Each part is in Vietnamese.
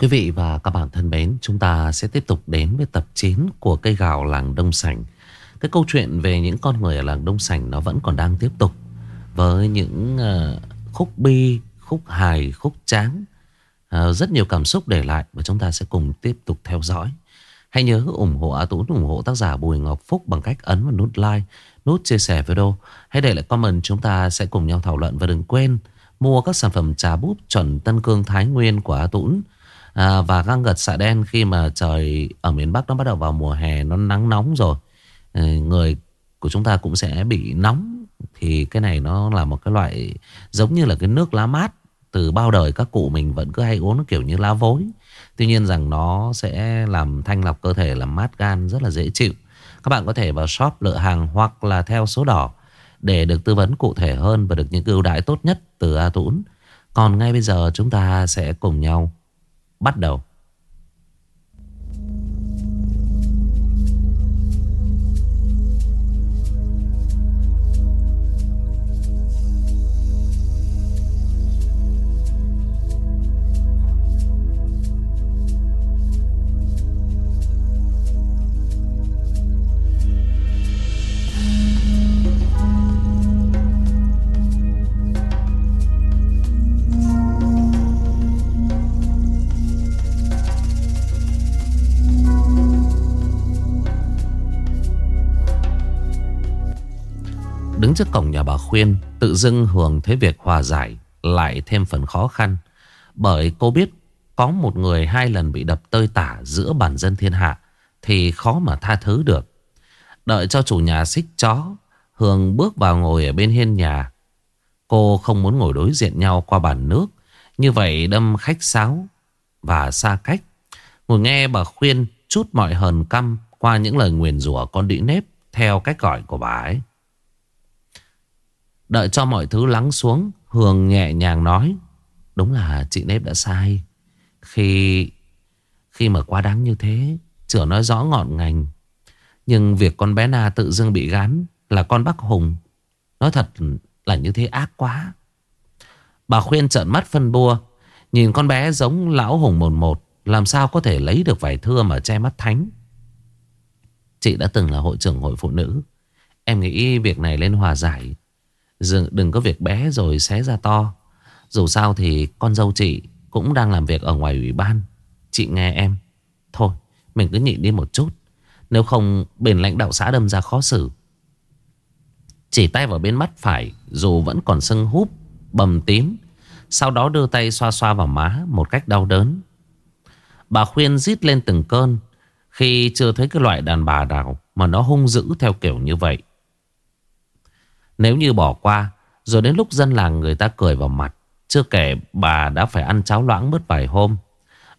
Quý vị và các bạn thân mến, chúng ta sẽ tiếp tục đến với tập 9 của cây gạo làng Đông Sảnh. Cái câu chuyện về những con người ở làng Đông Sảnh nó vẫn còn đang tiếp tục với những uh, khúc bi, khúc hài, khúc tráng. Uh, rất nhiều cảm xúc để lại và chúng ta sẽ cùng tiếp tục theo dõi. Hãy nhớ ủng hộ A Tún, ủng hộ tác giả Bùi Ngọc Phúc bằng cách ấn vào nút like, nút chia sẻ video. Hãy để lại comment chúng ta sẽ cùng nhau thảo luận và đừng quên mua các sản phẩm trà búp chuẩn Tân Cương Thái Nguyên của A Tún à, Và găng gật xạ đen khi mà trời ở miền Bắc nó bắt đầu vào mùa hè nó nắng nóng rồi à, Người của chúng ta cũng sẽ bị nóng. Thì cái này nó là một cái loại giống như là cái nước lá mát Từ bao đời các cụ mình vẫn cứ hay uống nó kiểu như lá vối. Tuy nhiên rằng nó sẽ làm thanh lọc cơ thể, làm mát gan rất là dễ chịu. Các bạn có thể vào shop lựa hàng hoặc là theo số đỏ Để được tư vấn cụ thể hơn và được những ưu đãi tốt nhất từ A Tũng Còn ngay bây giờ chúng ta sẽ cùng nhau bắt đầu. Đứng trước cổng nhà bà Khuyên, Tự dưng Hường thấy việc hòa giải Lại thêm phần khó khăn. Bởi cô biết có một người hai lần bị đập tơi tả Giữa bản dân thiên hạ Thì khó mà tha thứ được. Đợi cho chủ nhà xích chó, Hường bước vào ngồi ở bên hiên nhà. Cô không muốn ngồi đối diện nhau qua bàn nước, Như vậy đâm khách sáo Và xa cách. Ngồi nghe bà khuyên chút mọi hờn căm Qua những lời nguyền rủa con đĩ nếp Theo cách gọi của bà ấy. Đợi cho mọi thứ lắng xuống, Hường nhẹ nhàng nói, Đúng là chị nếp đã sai. Khi Khi mà quá đáng như thế, Chữa nói rõ ngọn ngành. Nhưng việc con bé Na tự dưng bị gán Là con bác Hùng. Nói thật là như thế ác quá. Bà khuyên trợn mắt phân bua, Nhìn con bé giống lão Hùng một một, Làm sao có thể lấy được vải thưa mà che mắt thánh. Chị đã từng là hội trưởng hội phụ nữ. Em nghĩ việc này lên hòa giải Đừng có việc bé rồi xé ra to. Dù sao thì con dâu chị Cũng đang làm việc ở ngoài ủy ban. Chị nghe em. Thôi, mình cứ nhịn đi một chút. Nếu không, bên lãnh đạo xã đâm ra khó xử. Chỉ tay vào bên mắt phải, Dù vẫn còn sưng húp, Bầm tím, Sau đó đưa tay xoa xoa vào má Một cách đau đớn. Bà khuyên rít lên từng cơn, Khi chưa thấy cái loại đàn bà nào Mà nó hung dữ theo kiểu như vậy nếu như bỏ qua, Rồi đến lúc dân làng người ta cười vào mặt, Chưa kể bà đã phải ăn cháo loãng mất vài hôm.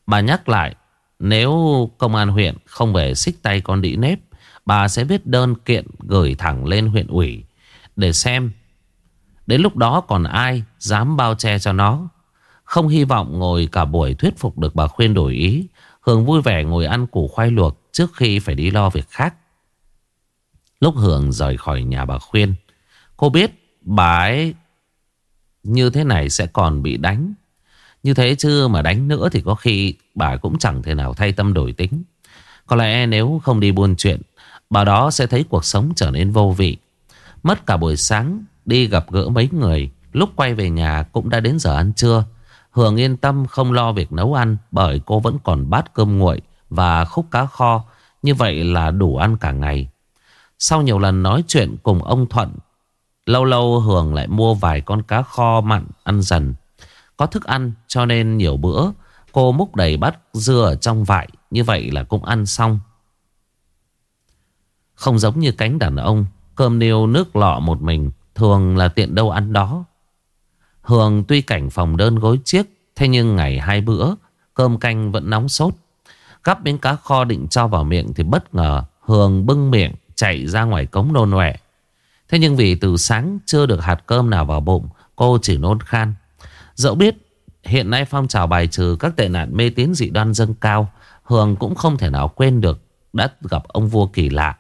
Bà nhắc lại, Nếu công an huyện không về xích tay con đĩ nếp, Bà sẽ viết đơn kiện gửi thẳng lên huyện ủy Để xem Đến lúc đó còn ai dám bao che cho nó. Không hy vọng ngồi cả buổi thuyết phục được bà khuyên đổi ý, Hường vui vẻ ngồi ăn củ khoai luộc Trước khi phải đi lo việc khác. Lúc Hường rời khỏi nhà bà khuyên Cô biết bà ấy như thế này sẽ còn bị đánh. Như thế chứ mà đánh nữa thì có khi bà cũng chẳng thể nào thay tâm đổi tính. Có lẽ nếu không đi buôn chuyện, bà đó sẽ thấy cuộc sống trở nên vô vị. Mất cả buổi sáng, đi gặp gỡ mấy người. Lúc quay về nhà cũng đã đến giờ ăn trưa. Hường yên tâm không lo việc nấu ăn bởi cô vẫn còn bát cơm nguội và khúc cá kho. Như vậy là đủ ăn cả ngày. Sau nhiều lần nói chuyện cùng ông Thuận Lâu lâu Hường lại mua vài con cá kho mặn ăn dần. Có thức ăn cho nên nhiều bữa, cô múc đầy bát dưa ở trong vại. Như vậy là cũng ăn xong. Không giống như cánh đàn ông. Cơm niêu nước lọ một mình. Thường là tiện đâu ăn đó. Hường tuy cảnh phòng đơn gối chiếc. Thế nhưng ngày hai bữa, Cơm canh vẫn nóng sốt cắp miếng cá kho định cho vào miệng Thì bất ngờ Hường bưng miệng chạy ra ngoài cống nôn nọe Thế nhưng vì từ sáng chưa được hạt cơm nào vào bụng, Cô chỉ nôn khan. Dẫu biết hiện nay phong trào bài trừ các tệ nạn mê tín dị đoan dâng cao, Hường cũng không thể nào quên được Đã gặp ông vua kỳ lạ.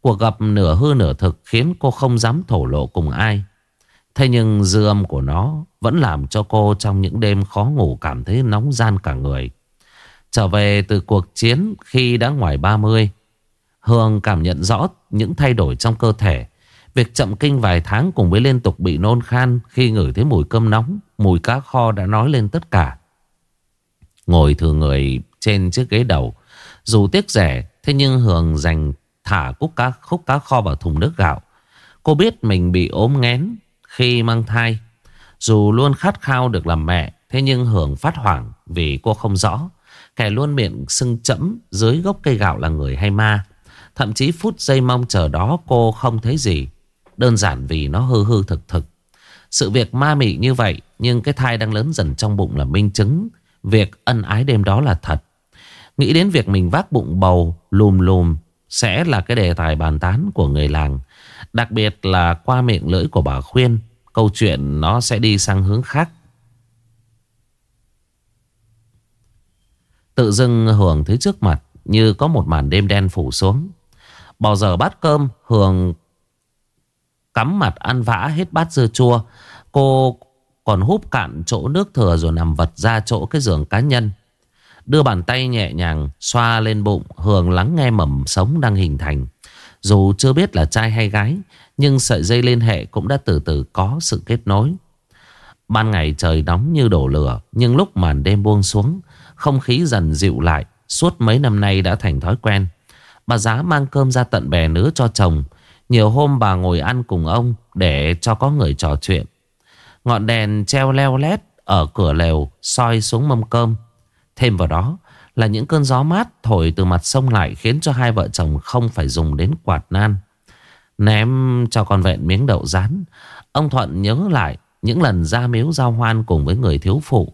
Cuộc gặp nửa hư nửa thực Khiến cô không dám thổ lộ cùng ai. Thế nhưng dư âm của nó Vẫn làm cho cô trong những đêm khó ngủ Cảm thấy nóng gian cả người. Trở về từ cuộc chiến khi đã ngoài 30 Hương cảm nhận rõ những thay đổi trong cơ thể. Việc chậm kinh vài tháng cùng với liên tục bị nôn khan Khi ngửi thấy mùi cơm nóng Mùi cá kho đã nói lên tất cả. Ngồi thừa người trên chiếc ghế đầu Dù tiếc rẻ Thế nhưng Hường dành thả cúc cá, khúc cá kho vào thùng nước gạo. Cô biết mình bị ốm nghén khi mang thai Dù luôn khát khao được làm mẹ Thế nhưng Hường phát hoảng vì cô không rõ. Kẻ luôn miệng sưng chẫm dưới gốc cây gạo là người hay ma. Thậm chí phút giây mong chờ đó cô không thấy gì. Đơn giản vì nó hư hư thực thực. Sự việc ma mị như vậy, Nhưng cái thai đang lớn dần trong bụng là minh chứng Việc ân ái đêm đó là thật. Nghĩ đến việc mình vác bụng bầu, Lùm lùm, Sẽ là cái đề tài bàn tán của người làng. Đặc biệt là qua miệng lưỡi của bà Khuyên, Câu chuyện nó sẽ đi sang hướng khác. Tự dưng Hường thấy trước mặt Như có một màn đêm đen phủ xuống. Bao giờ bát cơm, Hường cắm mặt ăn vã hết bát dưa chua. Cô còn húp cạn chỗ nước thừa Rồi nằm vật ra chỗ cái giường cá nhân. Đưa bàn tay nhẹ nhàng Xoa lên bụng, Hường lắng nghe mầm sống đang hình thành. Dù chưa biết là trai hay gái, Nhưng sợi dây liên hệ cũng đã từ từ có sự kết nối. Ban ngày trời nóng như đổ lửa, Nhưng lúc màn đêm buông xuống, Không khí dần dịu lại. Suốt mấy năm nay đã thành thói quen. Bà giá mang cơm ra tận bè nứa cho chồng nhiều hôm bà ngồi ăn cùng ông Để cho có người trò chuyện Ngọn đèn treo leo lét Ở cửa lều soi xuống mâm cơm Thêm vào đó là những cơn gió mát thổi từ mặt sông lại khiến cho hai vợ chồng không phải dùng đến quạt nan. Ném cho con vẹn miếng đậu rán, ông Thuận nhớ lại những lần ra miếu giao hoan cùng với người thiếu phụ.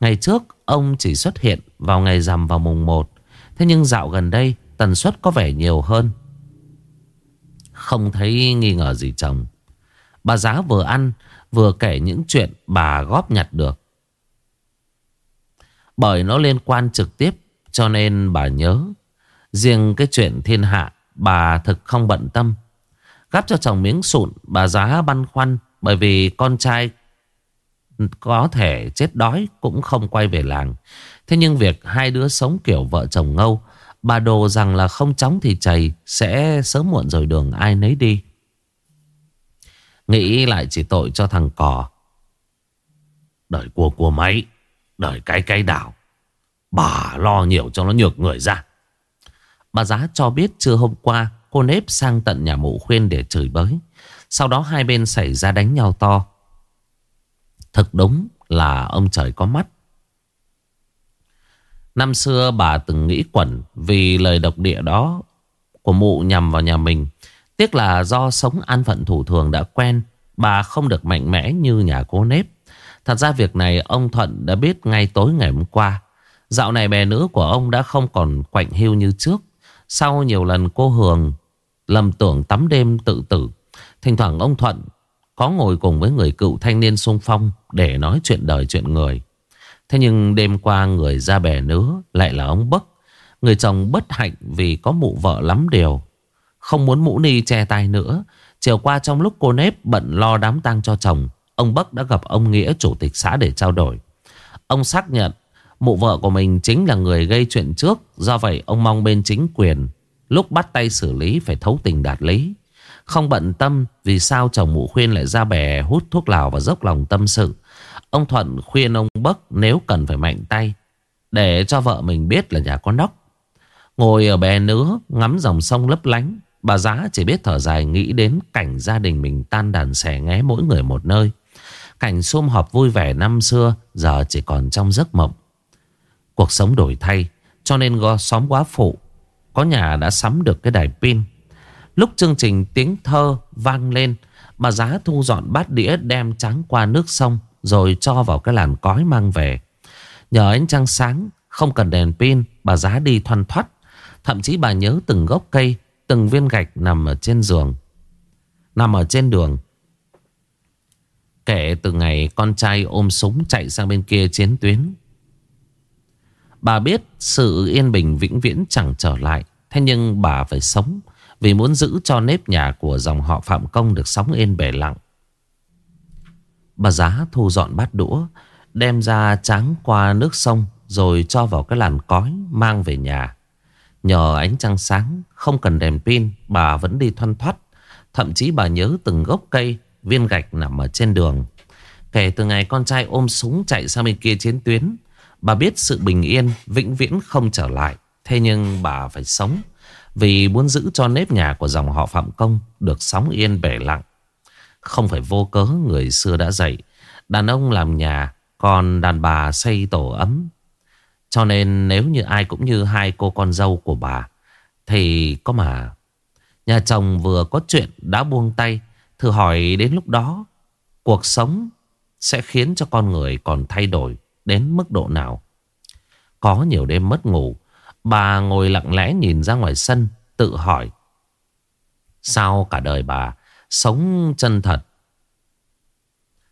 Ngày trước ông chỉ xuất hiện vào ngày rằm vào mùng 1, thế nhưng dạo gần đây tần suất có vẻ nhiều hơn. Không thấy nghi ngờ gì chồng. Bà giá vừa ăn, vừa kể những chuyện bà góp nhặt được. Bởi nó liên quan trực tiếp, cho nên bà nhớ. Riêng cái chuyện thiên hạ, bà thực không bận tâm. Gắp cho chồng miếng sụn, bà giá băn khoăn, bởi vì con trai có thể chết đói cũng không quay về làng. Thế nhưng việc hai đứa sống kiểu vợ chồng ngâu Bà đồ rằng là không chóng thì chảy Sẽ sớm muộn rồi đường, ai nấy đi. Nghĩ lại chỉ tội cho thằng cò. Đời cua cua máy, Đời cái cái đảo. Bà lo nhiều cho nó nhược người ra. Bà giá cho biết trưa hôm qua, Cô nếp sang tận nhà mụ khuyên để chửi bới. Sau đó hai bên xảy ra đánh nhau to. Thật đúng là ông trời có mắt Năm xưa bà từng nghĩ quẩn Vì lời độc địa đó Của mụ nhằm vào nhà mình. Tiếc là do sống an phận thủ thường đã quen, Bà không được mạnh mẽ như nhà cô nếp. Thật ra việc này ông Thuận đã biết ngay tối ngày hôm qua. Dạo này bè nữ của ông đã không còn quạnh hiu như trước. Sau nhiều lần cô Hường lầm tưởng tắm đêm tự tử, Thỉnh thoảng ông Thuận có ngồi cùng với người cựu thanh niên sung phong Để nói chuyện đời chuyện người. Thế nhưng đêm qua người ra bè nứa lại là ông Bấc. Người chồng bất hạnh vì có mụ vợ lắm điều. Không muốn mũ ni che tay nữa. Chiều qua trong lúc cô nếp bận lo đám tang cho chồng. Ông Bắc đã gặp ông Nghĩa chủ tịch xã để trao đổi. Ông xác nhận, mụ vợ của mình chính là người gây chuyện trước. Do vậy ông mong bên chính quyền lúc bắt tay xử lý phải thấu tình đạt lý. Không bận tâm vì sao chồng mụ khuyên lại ra bè hút thuốc lào và dốc lòng tâm sự. Ông Thuận khuyên ông Bắc nếu cần phải mạnh tay, Để cho vợ mình biết là nhà có nóc Ngồi ở bè nứa, Ngắm dòng sông lấp lánh, Bà giá chỉ biết thở dài nghĩ đến cảnh gia đình mình tan đàn xẻ nghé mỗi người một nơi. Cảnh sum họp vui vẻ năm xưa, Giờ chỉ còn trong giấc mộng. Cuộc sống đổi thay, Cho nên go xóm quá phụ, Có nhà đã sắm được cái đài pin. Lúc chương trình tiếng thơ vang lên, Bà giá thu dọn bát đĩa đem trắng qua nước sông rồi cho vào cái làn cói mang về. Nhờ ánh trăng sáng, Không cần đèn pin, Bà giá đi thoăn thoắt. Thậm chí bà nhớ từng gốc cây, Từng viên gạch nằm ở trên giường. Nằm ở trên đường. Kể từ ngày con trai ôm súng chạy sang bên kia chiến tuyến. Bà biết sự yên bình vĩnh viễn chẳng trở lại. Thế nhưng bà phải sống Vì muốn giữ cho nếp nhà của dòng họ Phạm Công được sống yên bề lặng. Bà giá thu dọn bát đũa, Đem ra tráng qua nước sông Rồi cho vào cái làn cói Mang về nhà. Nhờ ánh trăng sáng, Không cần đèn pin, Bà vẫn đi thoăn thoắt. Thậm chí bà nhớ từng gốc cây, Viên gạch nằm ở trên đường. Kể từ ngày con trai ôm súng chạy sang bên kia chiến tuyến, Bà biết sự bình yên, Vĩnh viễn không trở lại. Thế nhưng bà phải sống, Vì muốn giữ cho nếp nhà của dòng họ Phạm Công Được sóng yên bể lặng. Không phải vô cớ người xưa đã dạy Đàn ông làm nhà Còn đàn bà xây tổ ấm Cho nên nếu như ai cũng như hai cô con dâu của bà Thì có mà Nhà chồng vừa có chuyện đã buông tay Thử hỏi đến lúc đó Cuộc sống sẽ khiến cho con người còn thay đổi đến mức độ nào. Có nhiều đêm mất ngủ, bà ngồi lặng lẽ nhìn ra ngoài sân, tự hỏi. Sao cả đời bà sống chân thật,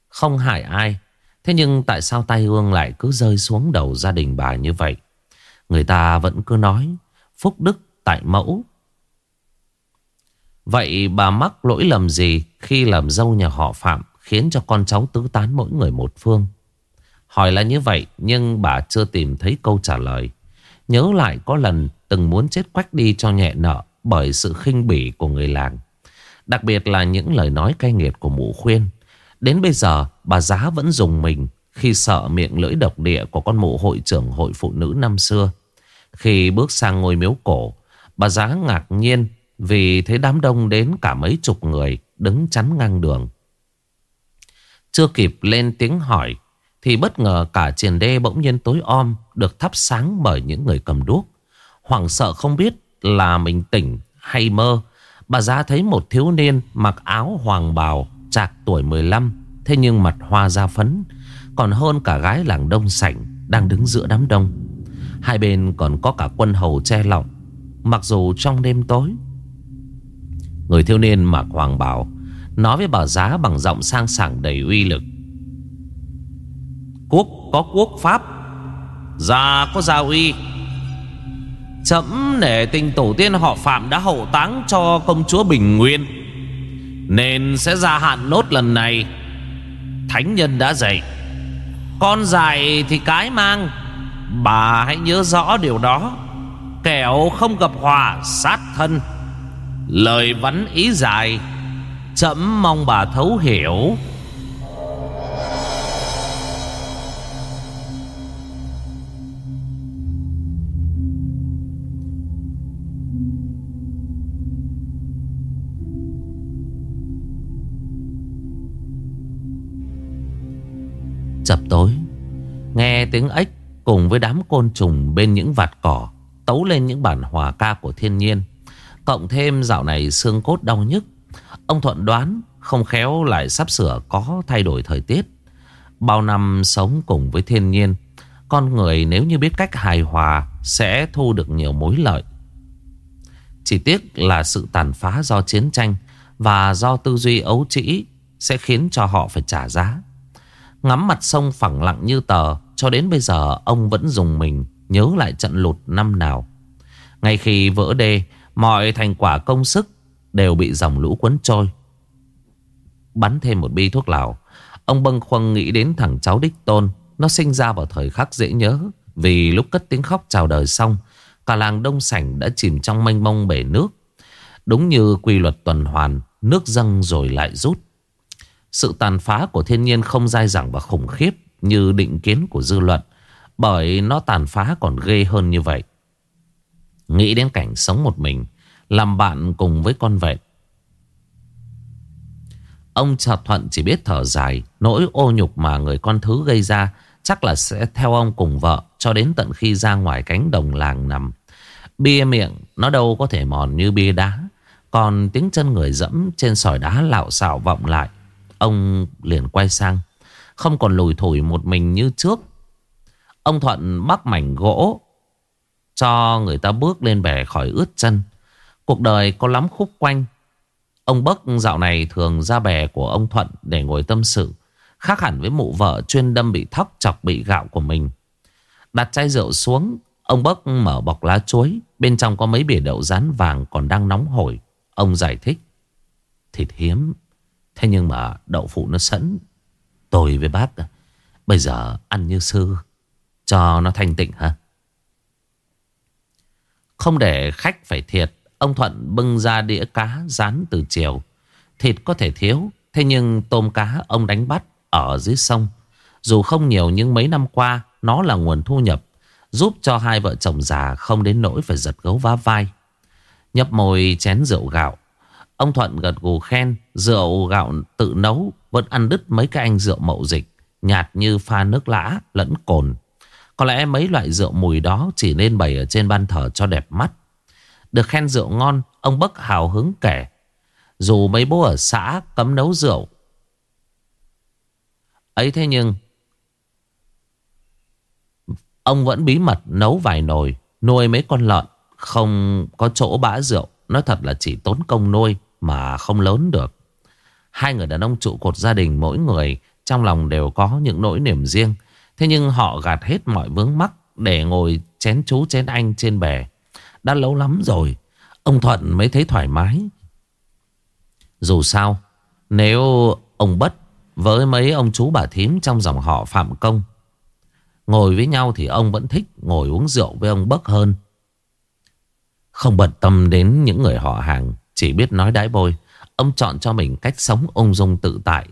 không hại ai. Thế nhưng tại sao tay ương lại cứ rơi xuống đầu gia đình bà như vậy? Người ta vẫn cứ nói phúc đức tại mẫu. Vậy bà mắc lỗi lầm gì khi làm dâu nhà họ Phạm Khiến cho con cháu tứ tán mỗi người một phương Hỏi là như vậy Nhưng bà chưa tìm thấy câu trả lời Nhớ lại có lần từng muốn chết quách đi cho nhẹ nợ Bởi sự khinh bỉ của người làng Đặc biệt là những lời nói cay nghiệt của mụ khuyên. Đến bây giờ, bà giá vẫn dùng mình Khi sợ miệng lưỡi độc địa của con mụ hội trưởng hội phụ nữ năm xưa. Khi bước sang ngôi miếu cổ, Bà giá ngạc nhiên Vì thấy đám đông đến cả mấy chục người Đứng chắn ngang đường. Chưa kịp lên tiếng hỏi, Thì bất ngờ cả triền đê bỗng nhiên tối om, Được thắp sáng bởi những người cầm đuốc. Hoảng sợ không biết là mình tỉnh hay mơ Bà giá thấy một thiếu niên mặc áo hoàng bào, trạc tuổi 15 Thế nhưng mặt hoa da phấn, Còn hơn cả gái làng đông sảnh Đang đứng giữa đám đông. Hai bên còn có cả quân hầu che lọng, Mặc dù trong đêm tối. Người thiếu niên mặc hoàng bào Nói với bà giá bằng giọng sang sảng đầy uy lực. Quốc có quốc pháp, Gia có gia uy Chấm nể tình tổ tiên họ Phạm đã hậu táng cho công chúa Bình Nguyên. Nên sẽ gia hạn nốt lần này. Thánh nhân đã dạy, Con dài thì cái mang, Bà hãy nhớ rõ điều đó. Kẻo không gặp hòa sát thân. Lời vắn ý dài, Chấm mong bà thấu hiểu. Chập tối Nghe tiếng ếch cùng với đám côn trùng bên những vạt cỏ Tấu lên những bản hòa ca của thiên nhiên Cộng thêm dạo này xương cốt đau nhức Ông Thuận đoán không khéo lại sắp sửa có thay đổi thời tiết. Bao năm sống cùng với thiên nhiên, con người nếu như biết cách hài hòa sẽ thu được nhiều mối lợi. Chỉ tiếc là sự tàn phá do chiến tranh và do tư duy ấu trĩ sẽ khiến cho họ phải trả giá. Ngắm mặt sông phẳng lặng như tờ, cho đến bây giờ ông vẫn dùng mình nhớ lại trận lụt năm nào. Ngay khi vỡ đê, mọi thành quả công sức Đều bị dòng lũ cuốn trôi. Bắn thêm một bi thuốc lào Ông bâng khuâng nghĩ đến thằng cháu đích tôn. Nó sinh ra vào thời khắc dễ nhớ Vì lúc cất tiếng khóc chào đời xong Cả làng đông sảnh đã chìm trong mênh mông bể nước. Đúng như quy luật tuần hoàn Nước dâng rồi lại rút. Sự tàn phá của thiên nhiên không dai dẳng và khủng khiếp Như định kiến của dư luận, Bởi nó tàn phá còn ghê hơn như vậy. Nghĩ đến cảnh sống một mình, làm bạn cùng với con vẹn Ông chợt thuận chỉ biết thở dài, Nỗi ô nhục mà người con thứ gây ra Chắc là sẽ theo ông cùng vợ Cho đến tận khi ra ngoài cánh đồng làng nằm. Bia miệng, Nó đâu có thể mòn như bia đá, Còn tiếng chân người dẫm Trên sỏi đá lạo xạo vọng lại. Ông liền quay sang, Không còn lùi thủi một mình như trước. Ông Thuận bắt mảnh gỗ, Cho người ta bước lên bè khỏi ướt chân. Cuộc đời có lắm khúc quanh. Ông bắc dạo này thường ra bè của ông Thuận để ngồi tâm sự, Khác hẳn với mụ vợ chuyên đâm bị thóc chọc bị gạo của mình. Đặt chai rượu xuống, Ông bắc mở bọc lá chuối. Bên trong có mấy bể đậu rán vàng còn đang nóng hổi. Ông giải thích, Thịt hiếm. Thế nhưng mà đậu phụ nó sẵn. Tôi với bác, Bây giờ ăn như sư Cho nó thanh tịnh hả? Không để khách phải thiệt, Ông Thuận bưng ra đĩa cá rán từ chiều. Thịt có thể thiếu, Thế nhưng tôm cá ông đánh bắt Ở dưới sông. Dù không nhiều nhưng mấy năm qua, Nó là nguồn thu nhập, Giúp cho hai vợ chồng già không đến nỗi phải giật gấu vá vai. Nhấp môi chén rượu gạo Ông Thuận gật gù khen, Rượu gạo tự nấu, Vẫn ăn đứt mấy cái anh rượu mậu dịch, Nhạt như pha nước lã, lẫn cồn. Có lẽ mấy loại rượu mùi đó Chỉ nên bày ở trên ban thờ cho đẹp mắt. Được khen rượu ngon, Ông Bất hào hứng kể, Dù mấy bố ở xã cấm nấu rượu. Ấy thế nhưng, Ông vẫn bí mật nấu vài nồi, Nuôi mấy con lợn, Không có chỗ bã rượu. Nói thật là chỉ tốn công nuôi. Mà không lớn được. Hai người đàn ông trụ cột gia đình Mỗi người trong lòng đều có những nỗi niềm riêng. Thế nhưng họ gạt hết mọi vướng mắc Để ngồi chén chú chén anh trên bè. Đã lâu lắm rồi Ông Thuận mới thấy thoải mái. Dù sao Nếu ông Bất Với mấy ông chú bà thím trong dòng họ Phạm Công Ngồi với nhau thì ông vẫn thích ngồi uống rượu với ông Bất hơn. Không bận tâm đến những người họ hàng, chỉ biết nói đái bôi. Ông chọn cho mình cách sống ung dung tự tại.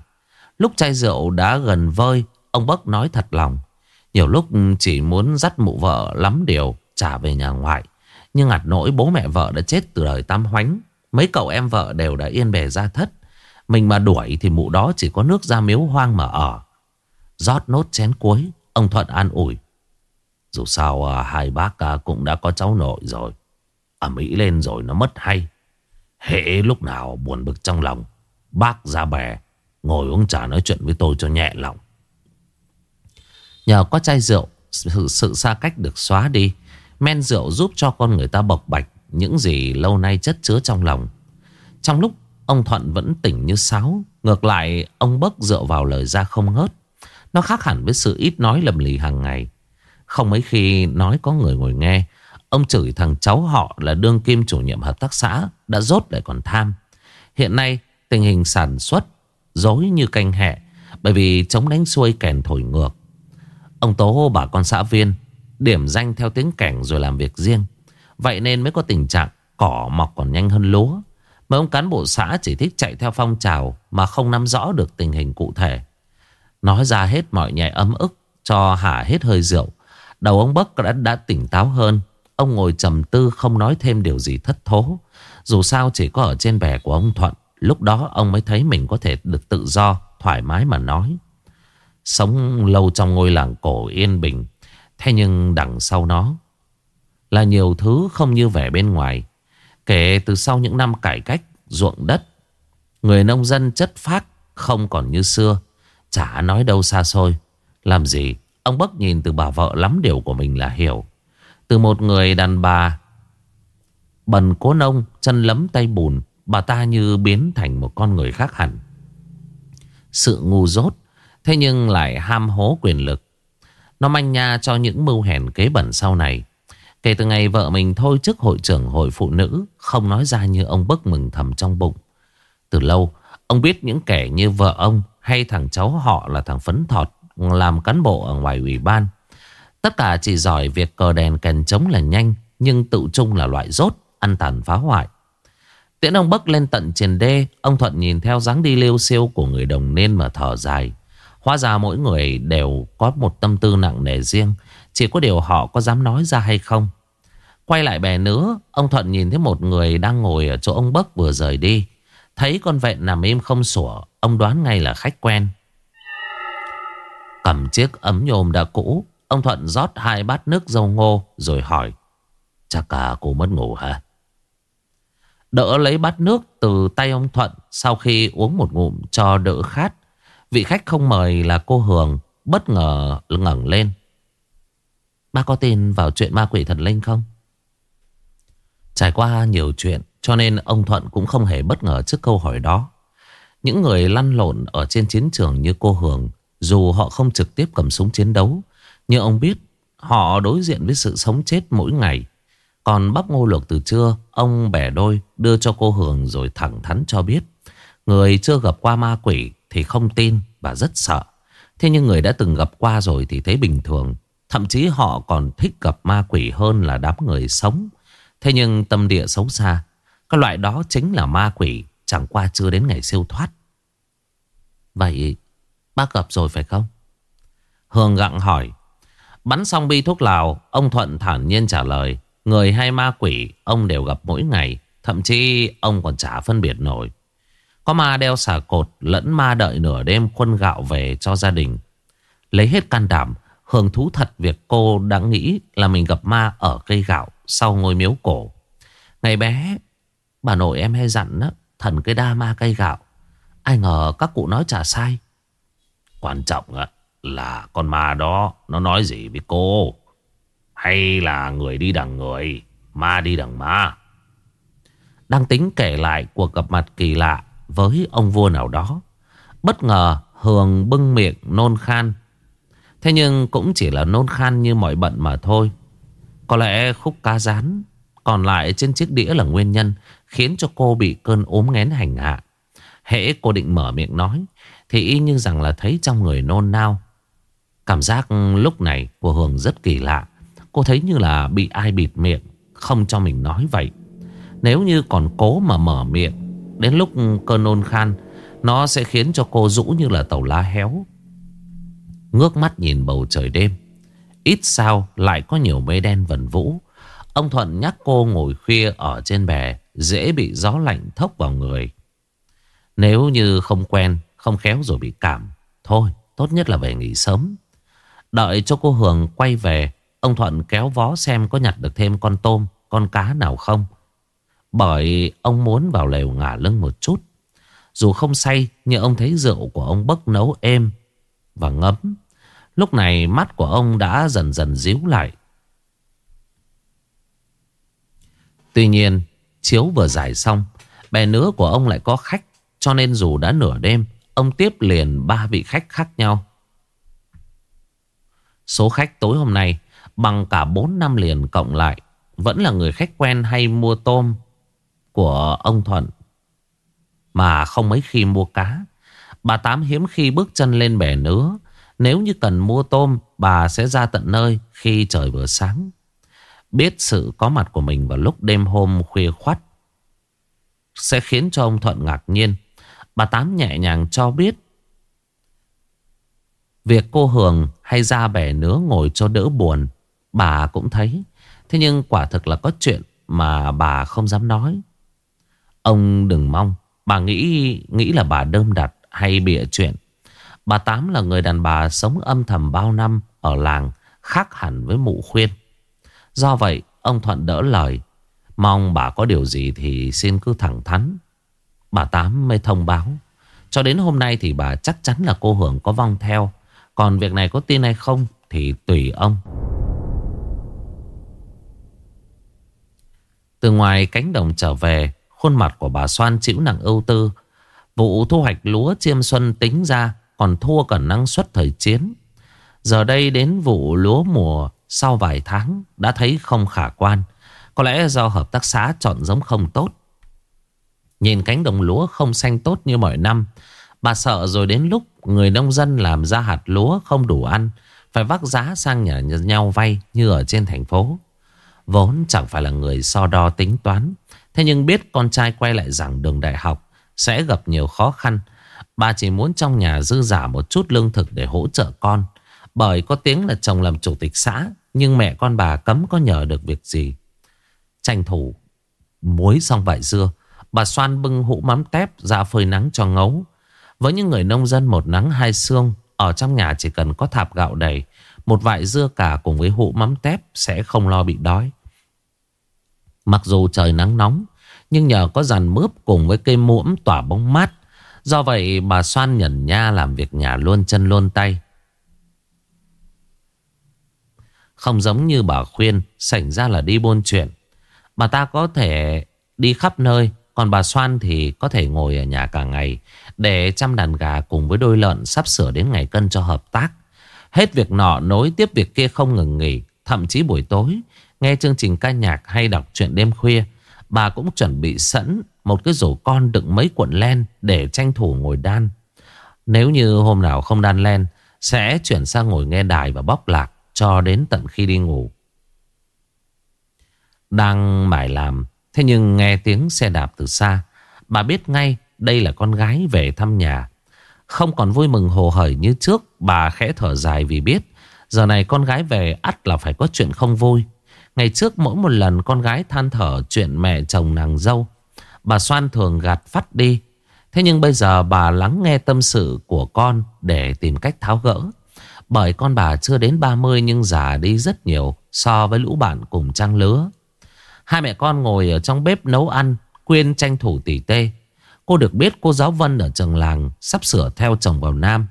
Lúc chai rượu đã gần vơi, ông Bất nói thật lòng. Nhiều lúc chỉ muốn dắt mụ vợ lắm điều, trả về nhà ngoại. Nhưng ngặt nỗi bố mẹ vợ đã chết từ đời tam hoánh. Mấy cậu em vợ đều đã yên bề ra thất. Mình mà đuổi thì mụ đó chỉ có nước ra miếu hoang mà ở. rót nốt chén cuối, Ông Thuận an ủi. Dù sao à, hai bác à, cũng đã có cháu nội rồi. Ở Mỹ lên rồi nó mất hay hễ lúc nào buồn bực trong lòng. Bác ra bè. Ngồi uống trà nói chuyện với tôi cho nhẹ lòng. Nhờ có chai rượu. Sự, sự xa cách được xóa đi. Men rượu giúp cho con người ta bộc bạch. Những gì lâu nay chất chứa trong lòng. Trong lúc ông Thuận vẫn tỉnh như sáo. Ngược lại ông bấc rượu vào lời ra không ngớt. Nó khác hẳn với sự ít nói lầm lì hàng ngày Không mấy khi nói có người ngồi nghe Ông chửi thằng cháu họ là đương kim chủ nhiệm hợp tác xã Đã rốt lại còn tham. Hiện nay tình hình sản xuất Dối như canh hẹ Bởi vì chống đánh xuôi kèn thổi ngược. Ông tố hô bà con xã viên Điểm danh theo tiếng cảnh rồi làm việc riêng. Vậy nên mới có tình trạng Cỏ mọc còn nhanh hơn lúa. Mấy ông cán bộ xã chỉ thích chạy theo phong trào Mà không nắm rõ được tình hình cụ thể. Nói ra hết mọi nhảy ấm ức Cho hả hết hơi rượu Đầu ông Bắc đã, đã tỉnh táo hơn. Ông ngồi trầm tư không nói thêm điều gì thất thố. Dù sao chỉ có ở trên bè của ông Thuận, Lúc đó ông mới thấy mình có thể được tự do, Thoải mái mà nói. Sống lâu trong ngôi làng cổ yên bình, Thế nhưng đằng sau nó Là nhiều thứ không như vẻ bên ngoài. Kể từ sau những năm cải cách, Ruộng đất, Người nông dân chất phác Không còn như xưa. Chả nói đâu xa xôi. Làm gì, Ông bất nhìn từ bà vợ lắm điều của mình là hiểu. Từ một người đàn bà. Bần cố nông Chân lấm tay bùn, Bà ta như biến thành một con người khác hẳn. Sự ngu dốt, Thế nhưng lại ham hố quyền lực. Nó manh nha cho những mưu hèn kế bẩn sau này. Kể từ ngày vợ mình thôi chức hội trưởng hội phụ nữ, Không nói ra như ông bức mừng thầm trong bụng. Từ lâu, Ông biết những kẻ như vợ ông hay thằng cháu họ là thằng phấn thọt, làm cán bộ ở ngoài ủy ban. Tất cả chỉ giỏi việc cờ đèn kèn trống là nhanh nhưng tự chung là loại rốt, ăn tàn phá hoại. Tiễn ông bấc lên tận trên đê, ông Thuận nhìn theo dáng đi liêu siêu của người đồng nên mà thở dài. Hóa ra mỗi người đều có một tâm tư nặng nề riêng, chỉ có điều họ có dám nói ra hay không. Quay lại bè nữa, ông Thuận nhìn thấy một người đang ngồi ở chỗ ông Bấc vừa rời đi. Thấy con vẹn nằm im không sủa Ông đoán ngay là khách quen Cầm chiếc ấm nhôm đã cũ Ông Thuận rót hai bát nước dâu ngô Rồi hỏi Chắc cả cô mất ngủ hả Đỡ lấy bát nước từ tay ông Thuận Sau khi uống một ngụm cho đỡ khát Vị khách không mời là cô Hường Bất ngờ ngẩng lên Ba có tin vào chuyện ma quỷ thần linh không? Trải qua nhiều chuyện cho nên ông Thuận cũng không hề bất ngờ trước câu hỏi đó. Những người lăn lộn ở trên chiến trường như cô Hường, dù họ không trực tiếp cầm súng chiến đấu, như ông biết họ đối diện với sự sống chết mỗi ngày. Còn bắp ngô lược từ trưa, ông bẻ đôi đưa cho cô Hường rồi thẳng thắn cho biết. Người chưa gặp qua ma quỷ thì không tin và rất sợ. Thế nhưng người đã từng gặp qua rồi thì thấy bình thường. Thậm chí họ còn thích gặp ma quỷ hơn là đám người sống. Thế nhưng tâm địa xấu xa, các loại đó chính là ma quỷ, chẳng qua chưa đến ngày siêu thoát. Vậy bác gặp rồi phải không? Hương gặng hỏi. Bắn xong bi thuốc lào, ông Thuận thản nhiên trả lời. Người hay ma quỷ, ông đều gặp mỗi ngày. Thậm chí ông còn chả phân biệt nổi. Có ma đeo xà cột, lẫn ma đợi nửa đêm khuân gạo về cho gia đình. Lấy hết can đảm, Hương thú thật việc cô đã nghĩ là mình gặp ma ở cây gạo sau ngôi miếu cổ. Ngày bé, bà nội em hay dặn đó, thần cây đa ma cây gạo. Ai ngờ các cụ nói chả sai. Quan trọng ạ là con ma đó nó nói gì với cô? Hay là người đi đằng người, ma đi đằng ma? Đang tính kể lại cuộc gặp mặt kỳ lạ với ông vua nào đó. Bất ngờ Hường bưng miệng nôn khan. Thế nhưng cũng chỉ là nôn khan như mọi bận mà thôi. Có lẽ khúc cá rán còn lại trên chiếc đĩa là nguyên nhân khiến cho cô bị cơn ốm nghén hành hạ. Hễ cô định mở miệng nói thì y như rằng là thấy trong người nôn nao. Cảm giác lúc này của Hường rất kỳ lạ. Cô thấy như là bị ai bịt miệng, không cho mình nói vậy. Nếu như còn cố mà mở miệng, Đến lúc cơn nôn khan, Nó sẽ khiến cho cô rũ như là tàu lá héo. Ngước mắt nhìn bầu trời đêm. Ít sao lại có nhiều mây đen vần vũ. Ông Thuận nhắc cô ngồi khuya ở trên bè, Dễ bị gió lạnh thốc vào người. Nếu như không quen, Không khéo rồi bị cảm. Thôi, tốt nhất là về nghỉ sớm. Đợi cho cô Hường quay về, Ông Thuận kéo vó xem có nhặt được thêm con tôm, Con cá nào không. Bởi ông muốn vào lều ngả lưng một chút. Dù không say, Nhưng ông thấy rượu của ông bốc nấu êm Và ngấm. Lúc này mắt của ông đã dần dần díu lại. Tuy nhiên, Chiếu vừa giải xong, Bè nứa của ông lại có khách, Cho nên dù đã nửa đêm, Ông tiếp liền ba vị khách khác nhau. Số khách tối hôm nay Bằng cả 4 năm liền cộng lại Vẫn là người khách quen hay mua tôm của ông Thuận. Mà không mấy khi mua cá. Bà Tám hiếm khi bước chân lên bể nữa Nếu như cần mua tôm, bà sẽ ra tận nơi khi trời vừa sáng. Biết sự có mặt của mình vào lúc đêm hôm khuya khoắt sẽ khiến cho ông Thuận ngạc nhiên. Bà Tám nhẹ nhàng cho biết Việc cô Hường hay ra bẻ nứa ngồi cho đỡ buồn, Bà cũng thấy. Thế nhưng quả thực là có chuyện mà bà không dám nói. Ông đừng mong, Bà nghĩ nghĩ là bà đơm đặt hay bịa chuyện. Bà Tám là người đàn bà sống âm thầm bao năm Ở làng, khác hẳn với mụ khuyên. Do vậy, ông Thuận đỡ lời. Mong bà có điều gì thì xin cứ thẳng thắn. Bà Tám mới thông báo. Cho đến hôm nay thì bà chắc chắn là cô Hưởng có vong theo. Còn việc này có tin hay không Thì tùy ông. Từ ngoài cánh đồng trở về, Khuôn mặt của bà Soan chịu nặng ưu tư. Vụ thu hoạch lúa chiêm xuân tính ra Còn thua cả năng suất thời chiến. Giờ đây đến vụ lúa mùa Sau vài tháng Đã thấy không khả quan. Có lẽ do hợp tác xã chọn giống không tốt. Nhìn cánh đồng lúa không xanh tốt như mọi năm, Bà sợ rồi đến lúc Người nông dân làm ra hạt lúa không đủ ăn, Phải vác giá sang nhà nhau vay Như ở trên thành phố. Vốn chẳng phải là người so đo tính toán, Thế nhưng biết con trai quay lại giảng đường đại học Sẽ gặp nhiều khó khăn. Bà chỉ muốn trong nhà dư giả một chút lương thực để hỗ trợ con, Bởi có tiếng là chồng làm chủ tịch xã, Nhưng mẹ con bà cấm có nhờ được việc gì. Tranh thủ Muối xong vải dưa, Bà xoan bưng hũ mắm tép ra phơi nắng cho ngấu. Với những người nông dân một nắng hai xương, Ở trong nhà chỉ cần có thạp gạo đầy, Một vại dưa cả cùng với hũ mắm tép Sẽ không lo bị đói. Mặc dù trời nắng nóng, Nhưng nhờ có dàn mướp cùng với cây muỗm tỏa bóng mát, Do vậy bà Soan nhẩn nha làm việc nhà luôn chân luôn tay. Không giống như bà khuyên Xảy ra là đi buôn chuyện. Bà ta có thể đi khắp nơi còn bà Soan thì có thể ngồi ở nhà cả ngày Để chăm đàn gà cùng với đôi lợn Sắp sửa đến ngày cân cho hợp tác. Hết việc nọ nối tiếp việc kia không ngừng nghỉ. Thậm chí buổi tối Nghe chương trình ca nhạc hay đọc truyện đêm khuya Bà cũng chuẩn bị sẵn Một cái rổ con đựng mấy cuộn len Để tranh thủ ngồi đan. Nếu như hôm nào không đan len Sẽ chuyển sang ngồi nghe đài và bóc lạc cho đến tận khi đi ngủ. Đang mải làm, thế nhưng nghe tiếng xe đạp từ xa, bà biết ngay đây là con gái về thăm nhà. Không còn vui mừng hồ hởi như trước, bà khẽ thở dài vì biết giờ này con gái về ắt là phải có chuyện không vui. Ngày trước mỗi một lần con gái than thở chuyện mẹ chồng nàng dâu, bà Soan thường gạt phát đi. Thế nhưng bây giờ bà lắng nghe tâm sự của con để tìm cách tháo gỡ. Bởi con bà chưa đến 30 nhưng già đi rất nhiều so với lũ bạn cùng trang lứa. Hai mẹ con ngồi ở trong bếp nấu ăn, Quyên tranh thủ tỉ tê. Cô được biết cô giáo Vân ở trường làng sắp sửa theo chồng vào Nam.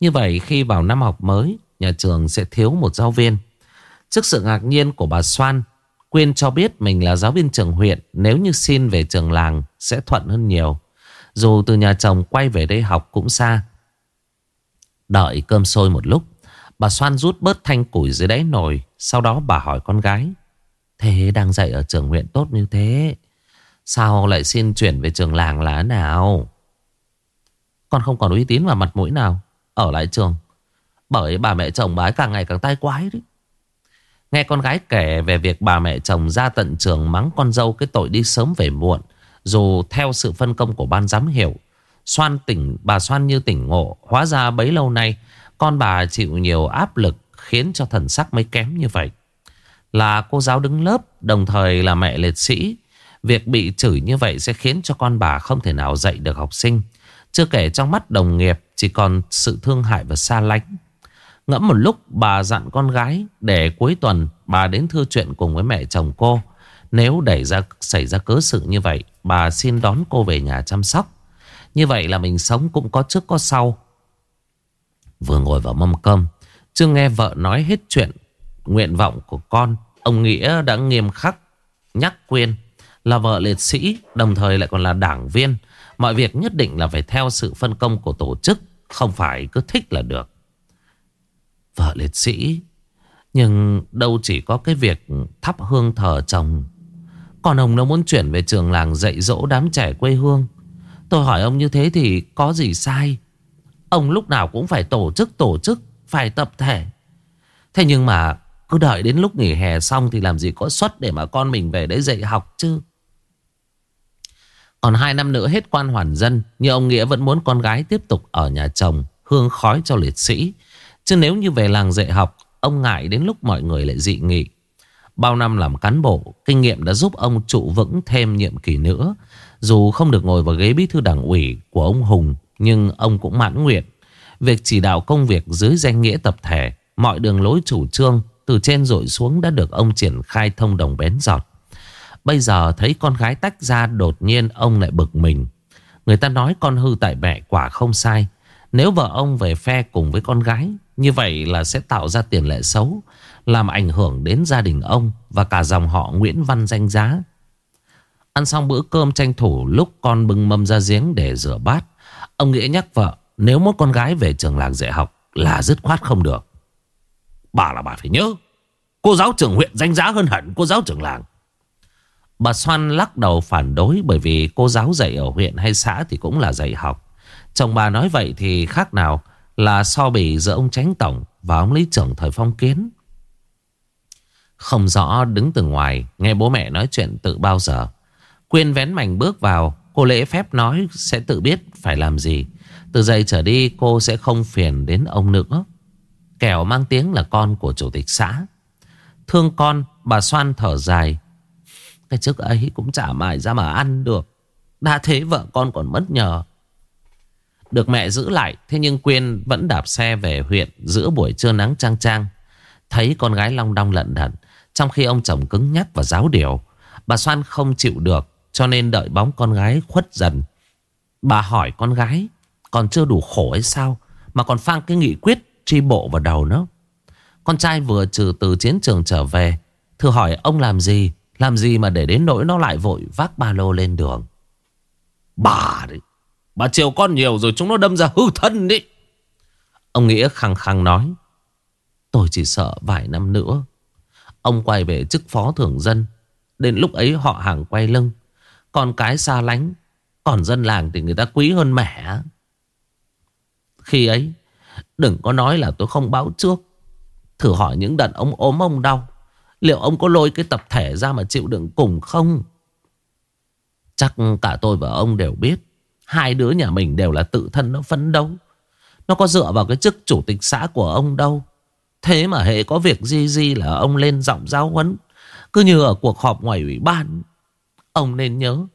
Như vậy khi vào năm học mới, nhà trường sẽ thiếu một giáo viên. Trước sự ngạc nhiên của bà Soan, Quyên cho biết mình là giáo viên trường huyện. Nếu như xin về trường làng sẽ thuận hơn nhiều. Dù từ nhà chồng quay về đây học cũng xa. Đợi cơm sôi một lúc, bà Soan rút bớt thanh củi dưới đáy nồi. Sau đó bà hỏi con gái. Thế đang dạy ở trường huyện tốt như thế. Sao lại xin chuyển về trường làng là nào? Con không còn uy tín và mặt mũi nào Ở lại trường. Bởi bà mẹ chồng bà ấy càng ngày càng tai quái đấy. Nghe con gái kể về việc bà mẹ chồng ra tận trường mắng con dâu cái tội đi sớm về muộn Dù theo sự phân công của ban giám hiệu. Xoan tỉnh, bà Xoan như tỉnh ngộ Hóa ra bấy lâu nay Con bà chịu nhiều áp lực Khiến cho thần sắc mới kém như vậy. Là cô giáo đứng lớp, Đồng thời là mẹ liệt sĩ. Việc bị chửi như vậy sẽ khiến cho con bà không thể nào dạy được học sinh. Chưa kể trong mắt đồng nghiệp Chỉ còn sự thương hại và xa lánh. Ngẫm một lúc, bà dặn con gái Để cuối tuần bà đến thư chuyện cùng với mẹ chồng cô. Nếu đẩy ra, xảy ra cớ sự như vậy, Bà xin đón cô về nhà chăm sóc. Như vậy là mình sống cũng có trước có sau. Vừa ngồi vào mâm cơm, Chưa nghe vợ nói hết chuyện Nguyện vọng của con. Ông Nghĩa đã nghiêm khắc, Nhắc quyên Là vợ liệt sĩ, Đồng thời lại còn là đảng viên. Mọi việc nhất định là phải theo sự phân công của tổ chức, Không phải cứ thích là được. Vợ liệt sĩ, Nhưng đâu chỉ có cái việc thắp hương thờ chồng. Còn ông nó muốn chuyển về trường làng dạy dỗ đám trẻ quê hương. Tôi hỏi ông như thế thì có gì sai? Ông lúc nào cũng phải tổ chức tổ chức, Phải tập thể. Thế nhưng mà cứ đợi đến lúc nghỉ hè xong Thì làm gì có suất để mà con mình về đấy dạy học chứ. Còn hai năm nữa hết quan hoàn dân Nhưng ông Nghĩa vẫn muốn con gái tiếp tục ở nhà chồng, Hương khói cho liệt sĩ. Chứ nếu như về làng dạy học, Ông ngại đến lúc mọi người lại dị nghị. Bao năm làm cán bộ, Kinh nghiệm đã giúp ông trụ vững thêm nhiệm kỳ nữa. Dù không được ngồi vào ghế bí thư đảng ủy Của ông Hùng, Nhưng ông cũng mãn nguyện. Việc chỉ đạo công việc dưới danh nghĩa tập thể, Mọi đường lối chủ trương từ trên rồi xuống đã được ông triển khai thông đồng bén giọt. Bây giờ thấy con gái tách ra, Đột nhiên ông lại bực mình. Người ta nói con hư tại mẹ quả không sai. Nếu vợ ông về phe cùng với con gái, như vậy là sẽ tạo ra tiền lệ xấu, Làm ảnh hưởng đến gia đình ông Và cả dòng họ Nguyễn Văn danh giá. Ăn xong bữa cơm tranh thủ Lúc con bưng mâm ra giếng để rửa bát, Ông Nghĩa nhắc vợ, Nếu một con gái về trường làng dạy học Là dứt khoát không được. Bà là bà phải nhớ Cô giáo trưởng huyện danh giá hơn hẳn cô giáo trưởng làng Bà Xoan lắc đầu phản đối Bởi vì cô giáo dạy ở huyện hay xã Thì cũng là dạy học Chồng bà nói vậy thì khác nào là so bì giữa ông tránh tổng và ông lý trưởng thời phong kiến. Không rõ đứng từ ngoài nghe bố mẹ nói chuyện tự bao giờ. Quyên vén mảnh bước vào, cô lễ phép nói sẽ tự biết phải làm gì. Từ giây trở đi cô sẽ không phiền đến ông nữa. Kẻo mang tiếng là con của chủ tịch xã. Thương con, bà Soan thở dài. Cái chức ấy cũng chả mải ra mà ăn được. Đã thế vợ con còn mất nhờ. Được mẹ giữ lại Thế nhưng Quyên vẫn đạp xe về huyện Giữa buổi trưa nắng trang trang Thấy con gái long đong lận đận Trong khi ông chồng cứng nhắc và giáo điều Bà Soan không chịu được Cho nên đợi bóng con gái khuất dần Bà hỏi con gái Còn chưa đủ khổ hay sao Mà còn phang cái nghị quyết tri bộ vào đầu nữa Con trai vừa trừ từ chiến trường trở về Thử hỏi ông làm gì Làm gì mà để đến nỗi nó lại vội vác ba lô lên đường Bà đấy Bà chiều con nhiều rồi chúng nó đâm ra hư thân đi. Ông Nghĩa khăng khăng nói. Tôi chỉ sợ vài năm nữa. Ông quay về chức phó thưởng dân. Đến lúc ấy họ hàng quay lưng. Còn cái xa lánh. Còn dân làng thì người ta quý hơn mẹ. Khi ấy. Đừng có nói là tôi không báo trước. Thử hỏi những đợt ông ốm ông đau, Liệu ông có lôi cái tập thể ra mà chịu đựng cùng không? Chắc cả tôi và ông đều biết, Hai đứa nhà mình đều là tự thân nó phấn đấu. Nó có dựa vào cái chức chủ tịch xã của ông đâu. Thế mà hệ có việc gì gì là ông lên giọng giáo huấn. Cứ như ở cuộc họp ngoài ủy ban. Ông nên nhớ,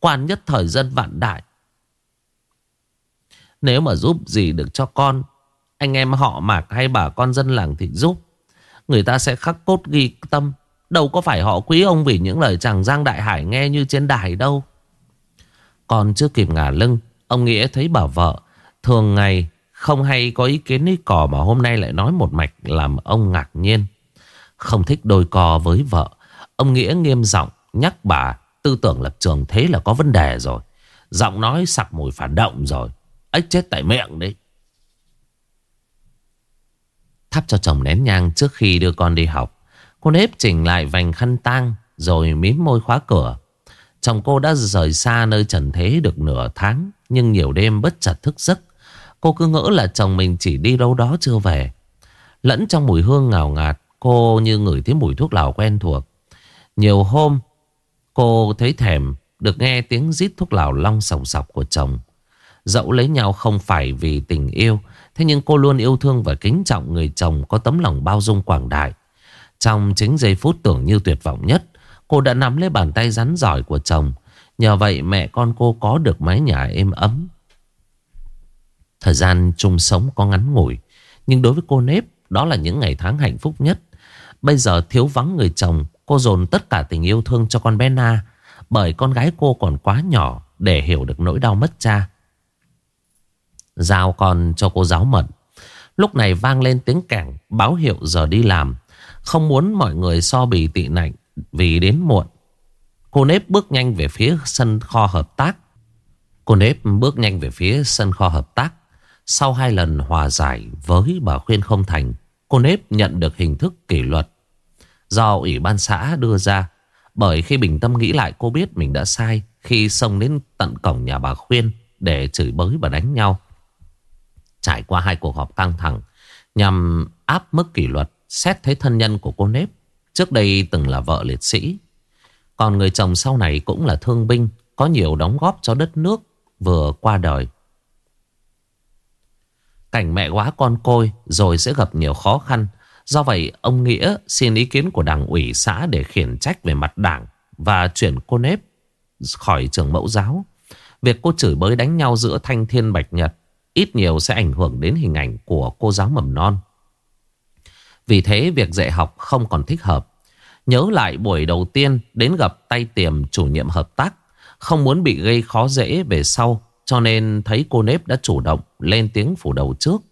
Quan nhất thời dân vạn đại. Nếu mà giúp gì được cho con anh em họ mạc hay bà con dân làng thì giúp. Người ta sẽ khắc cốt ghi tâm. Đâu có phải họ quý ông vì những lời chàng Giang Đại Hải nghe như trên đài đâu. Còn chưa kịp ngả lưng, Ông Nghĩa thấy bà vợ. Thường ngày không hay có ý kiến ý cò Mà hôm nay lại nói một mạch làm ông ngạc nhiên. Không thích đôi cò với vợ. Ông Nghĩa nghiêm giọng nhắc bà, Tư tưởng lập trường thế là có vấn đề rồi. Giọng nói sặc mùi phản động rồi. Ếch chết tại miệng đấy. Thắp cho chồng nén nhang trước khi đưa con đi học. Cô nếp chỉnh lại vành khăn tang, Rồi mím môi khóa cửa. Chồng cô đã rời xa nơi trần thế được nửa tháng, Nhưng nhiều đêm bất chợt thức giấc. Cô cứ ngỡ là chồng mình chỉ đi đâu đó chưa về. Lẫn trong mùi hương ngào ngạt, Cô như ngửi thấy mùi thuốc lào quen thuộc. Nhiều hôm, Cô thấy thèm Được nghe tiếng rít thuốc lào long sòng sọc của chồng. Dẫu lấy nhau không phải vì tình yêu Thế nhưng cô luôn yêu thương và kính trọng người chồng Có tấm lòng bao dung quảng đại. Trong chính giây phút tưởng như tuyệt vọng nhất, Cô đã nắm lấy bàn tay rắn giỏi của chồng. Nhờ vậy mẹ con cô có được mái nhà êm ấm. Thời gian chung sống có ngắn ngủi, Nhưng đối với cô nếp, Đó là những ngày tháng hạnh phúc nhất. Bây giờ thiếu vắng người chồng, Cô dồn tất cả tình yêu thương cho con bé Na, Bởi con gái cô còn quá nhỏ Để hiểu được nỗi đau mất cha. Giao con cho cô giáo mận. Lúc này vang lên tiếng cảng Báo hiệu giờ đi làm. Không muốn mọi người so bì tị nạnh Vì đến muộn. Cô nếp bước nhanh về phía sân kho hợp tác. Cô nếp bước nhanh về phía sân kho hợp tác. Sau hai lần hòa giải với bà khuyên không thành, Cô nếp nhận được hình thức kỷ luật. Do ủy ban xã đưa ra, Bởi khi bình tâm nghĩ lại cô biết mình đã sai Khi xông đến tận cổng nhà bà khuyên Để chửi bới và đánh nhau. Trải qua hai cuộc họp căng thẳng Nhằm áp mức kỷ luật Xét thấy thân nhân của cô nếp, Trước đây từng là vợ liệt sĩ. Còn người chồng sau này cũng là thương binh, Có nhiều đóng góp cho đất nước Vừa qua đời. Cảnh mẹ quá con côi Rồi sẽ gặp nhiều khó khăn. Do vậy, ông Nghĩa xin ý kiến của đảng ủy xã Để khiển trách về mặt đảng Và chuyển cô nếp khỏi trường mẫu giáo. Việc cô chửi bới đánh nhau giữa Thanh Thiên Bạch Nhật ít nhiều sẽ ảnh hưởng đến hình ảnh của cô giáo mầm non. Vì thế việc dạy học không còn thích hợp. Nhớ lại buổi đầu tiên đến gặp tay tiềm chủ nhiệm hợp tác, không muốn bị gây khó dễ về sau, cho nên thấy cô nếp đã chủ động lên tiếng phủ đầu trước.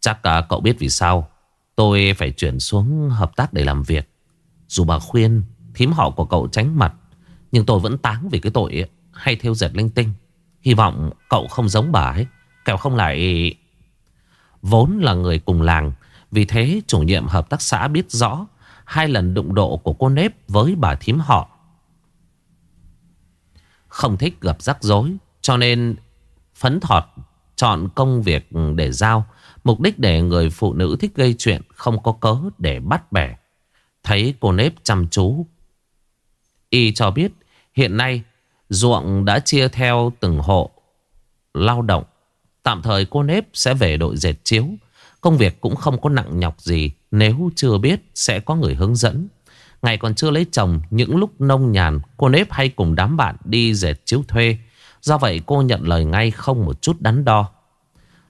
Chắc cả cậu biết vì sao tôi phải chuyển xuống hợp tác để làm việc. Dù bà khuyên thím họ của cậu tránh mặt, nhưng tôi vẫn táng vì cái tội ấy, hay theo dệt linh tinh. Hy vọng cậu không giống bà ấy. Kẻo không lại Vốn là người cùng làng. Vì thế, chủ nhiệm hợp tác xã biết rõ Hai lần đụng độ của cô nếp Với bà thím họ. Không thích gặp rắc rối, Cho nên phấn thọt Chọn công việc để giao. Mục đích để người phụ nữ thích gây chuyện Không có cớ để bắt bẻ. Thấy cô nếp chăm chú. Y cho biết, Hiện nay Ruộng đã chia theo từng hộ lao động. Tạm thời cô nếp sẽ về đội dệt chiếu. Công việc cũng không có nặng nhọc gì. Nếu chưa biết sẽ có người hướng dẫn. Ngày còn chưa lấy chồng, những lúc nông nhàn, cô nếp hay cùng đám bạn đi dệt chiếu thuê. Do vậy cô nhận lời ngay không một chút đắn đo.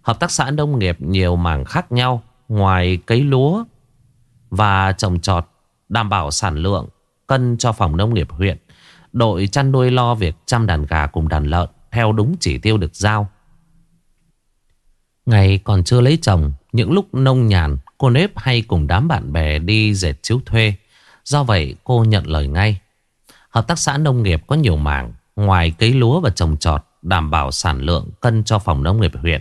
Hợp tác xã nông nghiệp nhiều mảng khác nhau. Ngoài cấy lúa và trồng trọt, đảm bảo sản lượng, cân cho phòng nông nghiệp huyện. Đội chăn nuôi lo việc chăm đàn gà cùng đàn lợn Theo đúng chỉ tiêu được giao. Ngày còn chưa lấy chồng, Những lúc nông nhàn, Cô nếp hay cùng đám bạn bè đi dệt chiếu thuê. Do vậy, cô nhận lời ngay. Hợp tác xã nông nghiệp có nhiều mảng, Ngoài cấy lúa và trồng trọt, Đảm bảo sản lượng cân cho phòng nông nghiệp huyện,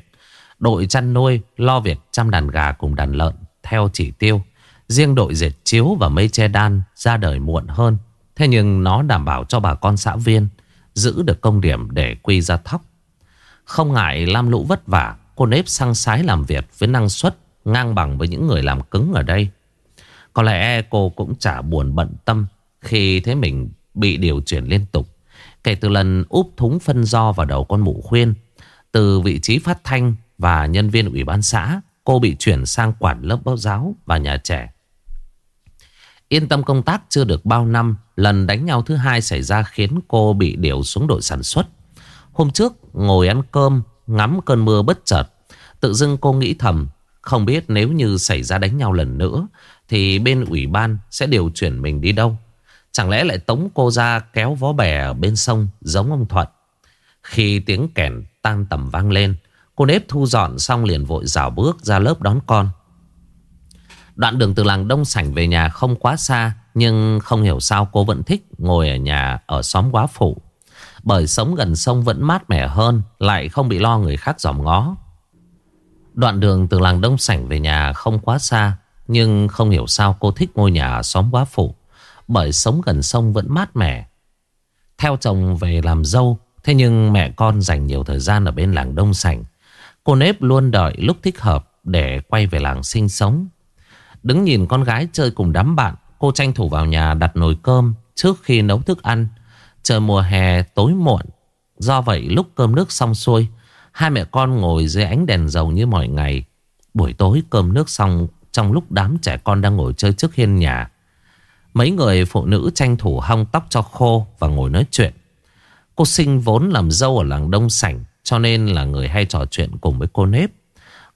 Đội chăn nuôi lo việc chăm đàn gà cùng đàn lợn Theo chỉ tiêu. Riêng đội dệt chiếu và mây che đan ra đời muộn hơn. Thế nhưng nó đảm bảo cho bà con xã viên giữ được công điểm để quy ra thóc. Không ngại lam lũ vất vả, cô nếp sang sái làm việc với năng suất ngang bằng với những người làm cứng ở đây. Có lẽ cô cũng chả buồn bận tâm khi thấy mình bị điều chuyển liên tục. Kể từ lần úp thúng phân do vào đầu con mụ khuyên, từ vị trí phát thanh và nhân viên ủy ban xã, cô bị chuyển sang quản lớp báo giáo và nhà trẻ. Yên tâm công tác chưa được bao năm, lần đánh nhau thứ hai xảy ra khiến cô bị điều xuống đội sản xuất. Hôm trước ngồi ăn cơm, ngắm cơn mưa bất chợt, tự dưng cô nghĩ thầm, không biết nếu như xảy ra đánh nhau lần nữa thì bên ủy ban sẽ điều chuyển mình đi đâu. Chẳng lẽ lại tống cô ra kéo vó bè ở bên sông giống ông Thuận. Khi tiếng kèn tan tầm vang lên, cô nếp thu dọn xong liền vội rào bước ra lớp đón con. Đoạn đường từ làng Đông Sảnh về nhà không quá xa, Nhưng không hiểu sao cô vẫn thích ngồi ở nhà ở xóm quá phụ Bởi sống gần sông vẫn mát mẻ hơn, Lại không bị lo người khác dòm ngó. Đoạn đường từ làng Đông Sảnh về nhà không quá xa, Nhưng không hiểu sao cô thích ngôi nhà ở xóm quá phụ Bởi sống gần sông vẫn mát mẻ. Theo chồng về làm dâu, Thế nhưng mẹ con dành nhiều thời gian ở bên làng Đông Sảnh. Cô nếp luôn đợi lúc thích hợp để quay về làng sinh sống. Đứng nhìn con gái chơi cùng đám bạn. Cô tranh thủ vào nhà đặt nồi cơm Trước khi nấu thức ăn. Trời mùa hè tối muộn. Do vậy lúc cơm nước xong xuôi, Hai mẹ con ngồi dưới ánh đèn dầu như mọi ngày. Buổi tối cơm nước xong, Trong lúc đám trẻ con đang ngồi chơi trước hiên nhà, Mấy người phụ nữ tranh thủ hong tóc cho khô Và ngồi nói chuyện. Cô sinh vốn làm dâu ở làng Đông Sảnh, Cho nên là người hay trò chuyện cùng với cô nếp.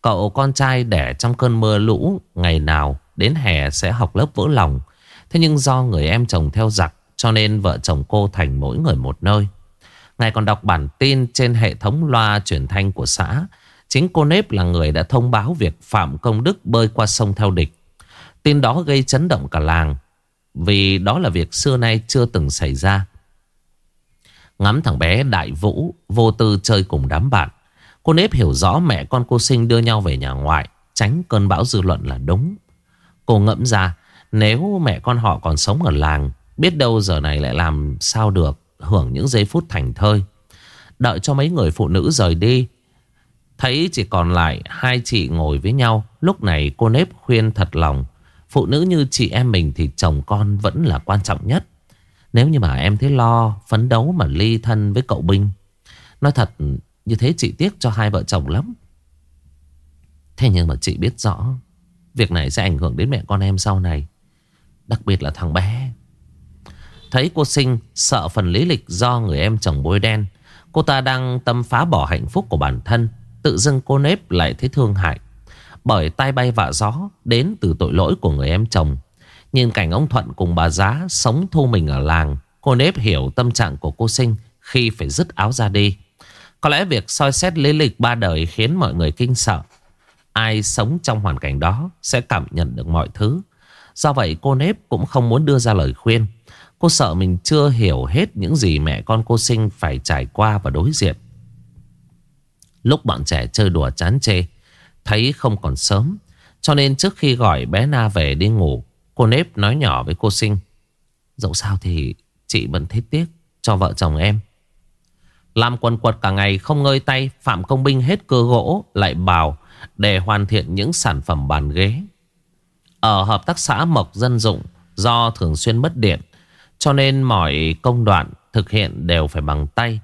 Cậu con trai đẻ trong cơn mưa lũ, Ngày nào đến hè sẽ học lớp vỡ lòng. Thế nhưng do người em chồng theo giặc, Cho nên vợ chồng cô thành mỗi người một nơi. Ngày còn đọc bản tin trên hệ thống loa truyền thanh của xã. Chính cô nếp là người đã thông báo việc Phạm Công Đức bơi qua sông theo địch. Tin đó gây chấn động cả làng, Vì đó là việc xưa nay chưa từng xảy ra. Ngắm thằng bé Đại Vũ, vô tư chơi cùng đám bạn. Cô nếp hiểu rõ mẹ con cô sinh đưa nhau về nhà ngoại, Tránh cơn bão dư luận là đúng. Cô ngẫm ra, Nếu mẹ con họ còn sống ở làng, Biết đâu giờ này lại làm sao được Hưởng những giây phút thành thơi. Đợi cho mấy người phụ nữ rời đi, Thấy chỉ còn lại Hai chị ngồi với nhau, Lúc này cô nếp khuyên thật lòng, Phụ nữ như chị em mình thì chồng con vẫn là quan trọng nhất. Nếu như mà em thấy lo, Phấn đấu mà ly thân với cậu Binh, Nói thật như thế chị tiếc cho hai vợ chồng lắm. Thế nhưng mà chị biết rõ, Việc này sẽ ảnh hưởng đến mẹ con em sau này, Đặc biệt là thằng bé. Thấy cô sinh sợ phần lý lịch do người em chồng bôi đen, Cô ta đang tâm phá bỏ hạnh phúc của bản thân, Tự dưng cô nếp lại thấy thương hại. Bởi tay bay vạ gió Đến từ tội lỗi của người em chồng. Nhìn cảnh ông Thuận cùng bà Giá Sống thu mình ở làng, Cô nếp hiểu tâm trạng của cô sinh Khi phải dứt áo ra đi có lẽ việc soi xét lý lịch ba đời khiến mọi người kinh sợ. Ai sống trong hoàn cảnh đó sẽ cảm nhận được mọi thứ. Do vậy cô nếp cũng không muốn đưa ra lời khuyên. Cô sợ mình chưa hiểu hết những gì mẹ con cô sinh phải trải qua và đối diện. Lúc bọn trẻ chơi đùa chán chê, thấy không còn sớm. Cho nên trước khi gọi bé Na về đi ngủ, cô nếp nói nhỏ với cô sinh. Dẫu sao thì chị vẫn thấy tiếc cho vợ chồng em. Làm quần quật cả ngày không ngơi tay, Phạm Công Binh hết cơ gỗ, Lại bào để hoàn thiện những sản phẩm bàn ghế. Ở hợp tác xã Mộc Dân Dụng, Do thường xuyên mất điện, Cho nên mọi công đoạn thực hiện đều phải bằng tay.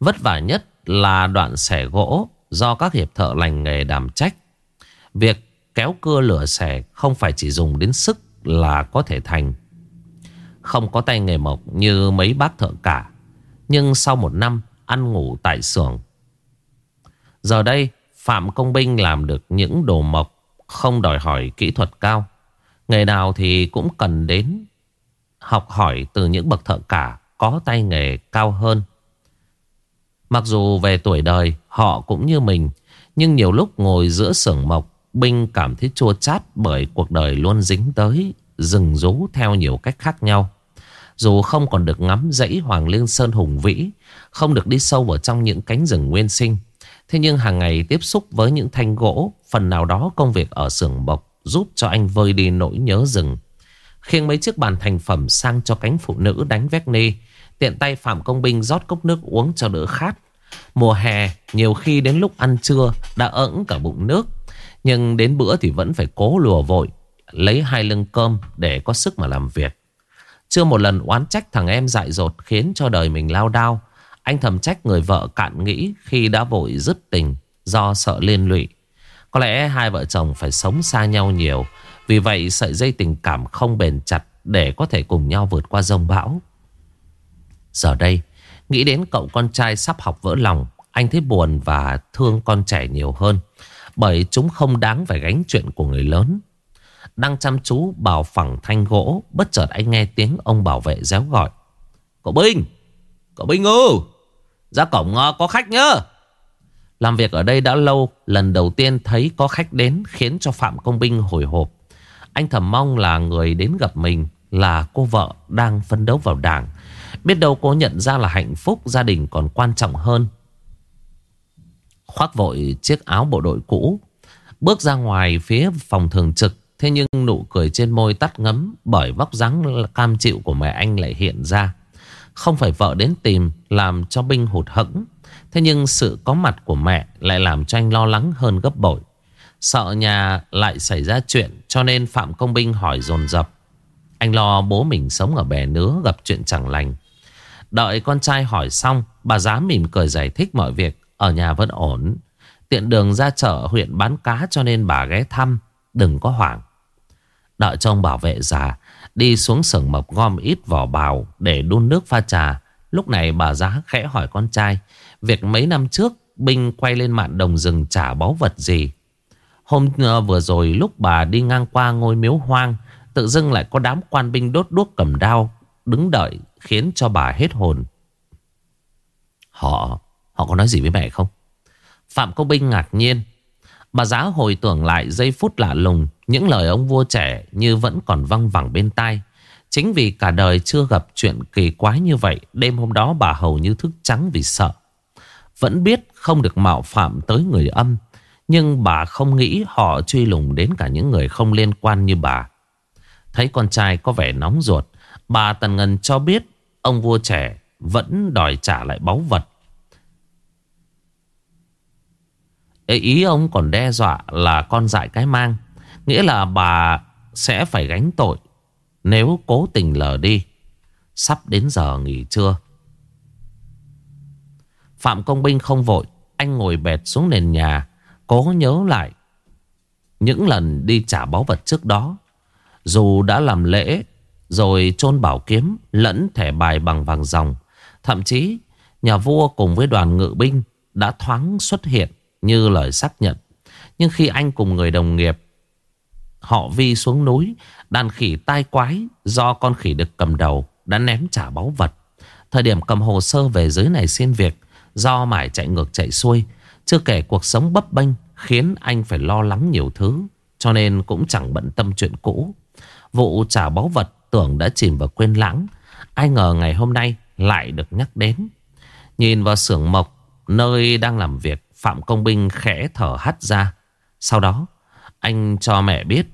Vất vả nhất là đoạn xẻ gỗ Do các hiệp thợ lành nghề đảm trách. Việc kéo cưa lửa xẻ không phải chỉ dùng đến sức là có thể thành. Không có tay nghề mộc như mấy bác thợ cả, Nhưng sau một năm ăn ngủ tại xưởng. Giờ đây, Phạm Công Binh làm được những đồ mộc không đòi hỏi kỹ thuật cao. Nghề nào thì cũng cần đến học hỏi từ những bậc thợ cả có tay nghề cao hơn. Mặc dù về tuổi đời họ cũng như mình, nhưng nhiều lúc ngồi giữa xưởng mộc, Binh cảm thấy chua chát bởi cuộc đời luôn dính tới rừng rú theo nhiều cách khác nhau. Dù không còn được ngắm dãy Hoàng Liên Sơn hùng vĩ không được đi sâu vào trong những cánh rừng nguyên sinh. Thế nhưng hàng ngày tiếp xúc với những thanh gỗ, Phần nào đó công việc ở xưởng bộc Giúp cho anh vơi đi nỗi nhớ rừng. Khiêng mấy chiếc bàn thành phẩm sang cho cánh phụ nữ đánh vét nê Tiện tay Phạm Công Binh rót cốc nước uống cho đỡ khát. Mùa hè, nhiều khi đến lúc ăn trưa đã ẩn cả bụng nước, Nhưng đến bữa thì vẫn phải cố lùa vội, Lấy hai lưng cơm để có sức mà làm việc. Chưa một lần oán trách thằng em dại dột Khiến cho đời mình lao đao anh thầm trách người vợ cạn nghĩ Khi đã vội dứt tình Do sợ liên lụy. Có lẽ hai vợ chồng phải sống xa nhau nhiều, Vì vậy sợi dây tình cảm không bền chặt Để có thể cùng nhau vượt qua rông bão. Giờ đây, Nghĩ đến cậu con trai sắp học vỡ lòng, Anh thấy buồn và thương con trẻ nhiều hơn, Bởi chúng không đáng phải gánh chuyện của người lớn. Đang chăm chú bảo phẳng thanh gỗ, Bất chợt anh nghe tiếng ông bảo vệ réo gọi. Cậu Binh Cậu Binh ư? Ra cổng ờ, có khách nhớ. Làm việc ở đây đã lâu, Lần đầu tiên thấy có khách đến Khiến cho Phạm Công Binh hồi hộp. Anh thầm mong là người đến gặp mình, Là cô vợ đang phân đấu vào đảng. Biết đâu cô nhận ra là hạnh phúc gia đình còn quan trọng hơn. Khoác vội chiếc áo bộ đội cũ, Bước ra ngoài phía phòng thường trực. Thế nhưng nụ cười trên môi tắt ngấm Bởi vóc dáng cam chịu của mẹ anh lại hiện ra. Không phải vợ đến tìm Làm cho binh hụt hẫng. Thế nhưng sự có mặt của mẹ Lại làm cho anh lo lắng hơn gấp bội. Sợ nhà lại xảy ra chuyện, Cho nên Phạm Công Binh hỏi dồn dập. Anh lo bố mình sống ở bè nứa Gặp chuyện chẳng lành. Đợi con trai hỏi xong, Bà giá mỉm cười giải thích mọi việc, Ở nhà vẫn ổn. Tiện đường ra chợ, huyện bán cá cho nên bà ghé thăm, Đừng có hoảng. Đợi cho ông bảo vệ già Đi xuống sưởng mộc gom ít vỏ bào Để đun nước pha trà. Lúc này bà giá khẽ hỏi con trai, Việc mấy năm trước, Binh quay lên mạn đồng rừng trả báu vật gì? Hôm ờ, vừa rồi lúc bà đi ngang qua ngôi miếu hoang, Tự dưng lại có đám quan binh đốt đuốc cầm đao, Đứng đợi khiến cho bà hết hồn. Họ Họ có nói gì với mẹ không? Phạm Công Binh ngạc nhiên Bà giá hồi tưởng lại giây phút lạ lùng, Những lời ông vua trẻ như vẫn còn văng vẳng bên tai Chính vì cả đời chưa gặp chuyện kỳ quái như vậy, Đêm hôm đó bà hầu như thức trắng vì sợ Vẫn biết không được mạo phạm tới người âm, Nhưng bà không nghĩ họ truy lùng đến cả những người không liên quan như bà Thấy con trai có vẻ nóng ruột, Bà Tần Ngân cho biết ông vua trẻ vẫn đòi trả lại báu vật. Ý ông còn đe dọa là con dại cái mang. Nghĩa là bà sẽ phải gánh tội nếu cố tình lờ đi. Sắp đến giờ nghỉ trưa. Phạm Công Binh không vội. Anh ngồi bệt xuống nền nhà. Cố nhớ lại những lần đi trả báu vật trước đó. Dù đã làm lễ rồi chôn bảo kiếm, lẫn thẻ bài bằng vàng ròng. Thậm chí nhà vua cùng với đoàn ngự binh đã thoáng xuất hiện như lời xác nhận. Nhưng khi anh cùng người đồng nghiệp họ vi xuống núi, đàn khỉ tai quái do con khỉ được cầm đầu đã ném trả báu vật. Thời điểm cầm hồ sơ về dưới này xin việc do mải chạy ngược chạy xuôi. Chưa kể cuộc sống bấp bênh khiến anh phải lo lắng nhiều thứ. Cho nên cũng chẳng bận tâm chuyện cũ. Vụ trả báu vật tưởng đã chìm vào quên lãng. Ai ngờ ngày hôm nay lại được nhắc đến. Nhìn vào xưởng mộc nơi đang làm việc, Phạm Công Binh khẽ thở hắt ra. Sau đó, anh cho mẹ biết.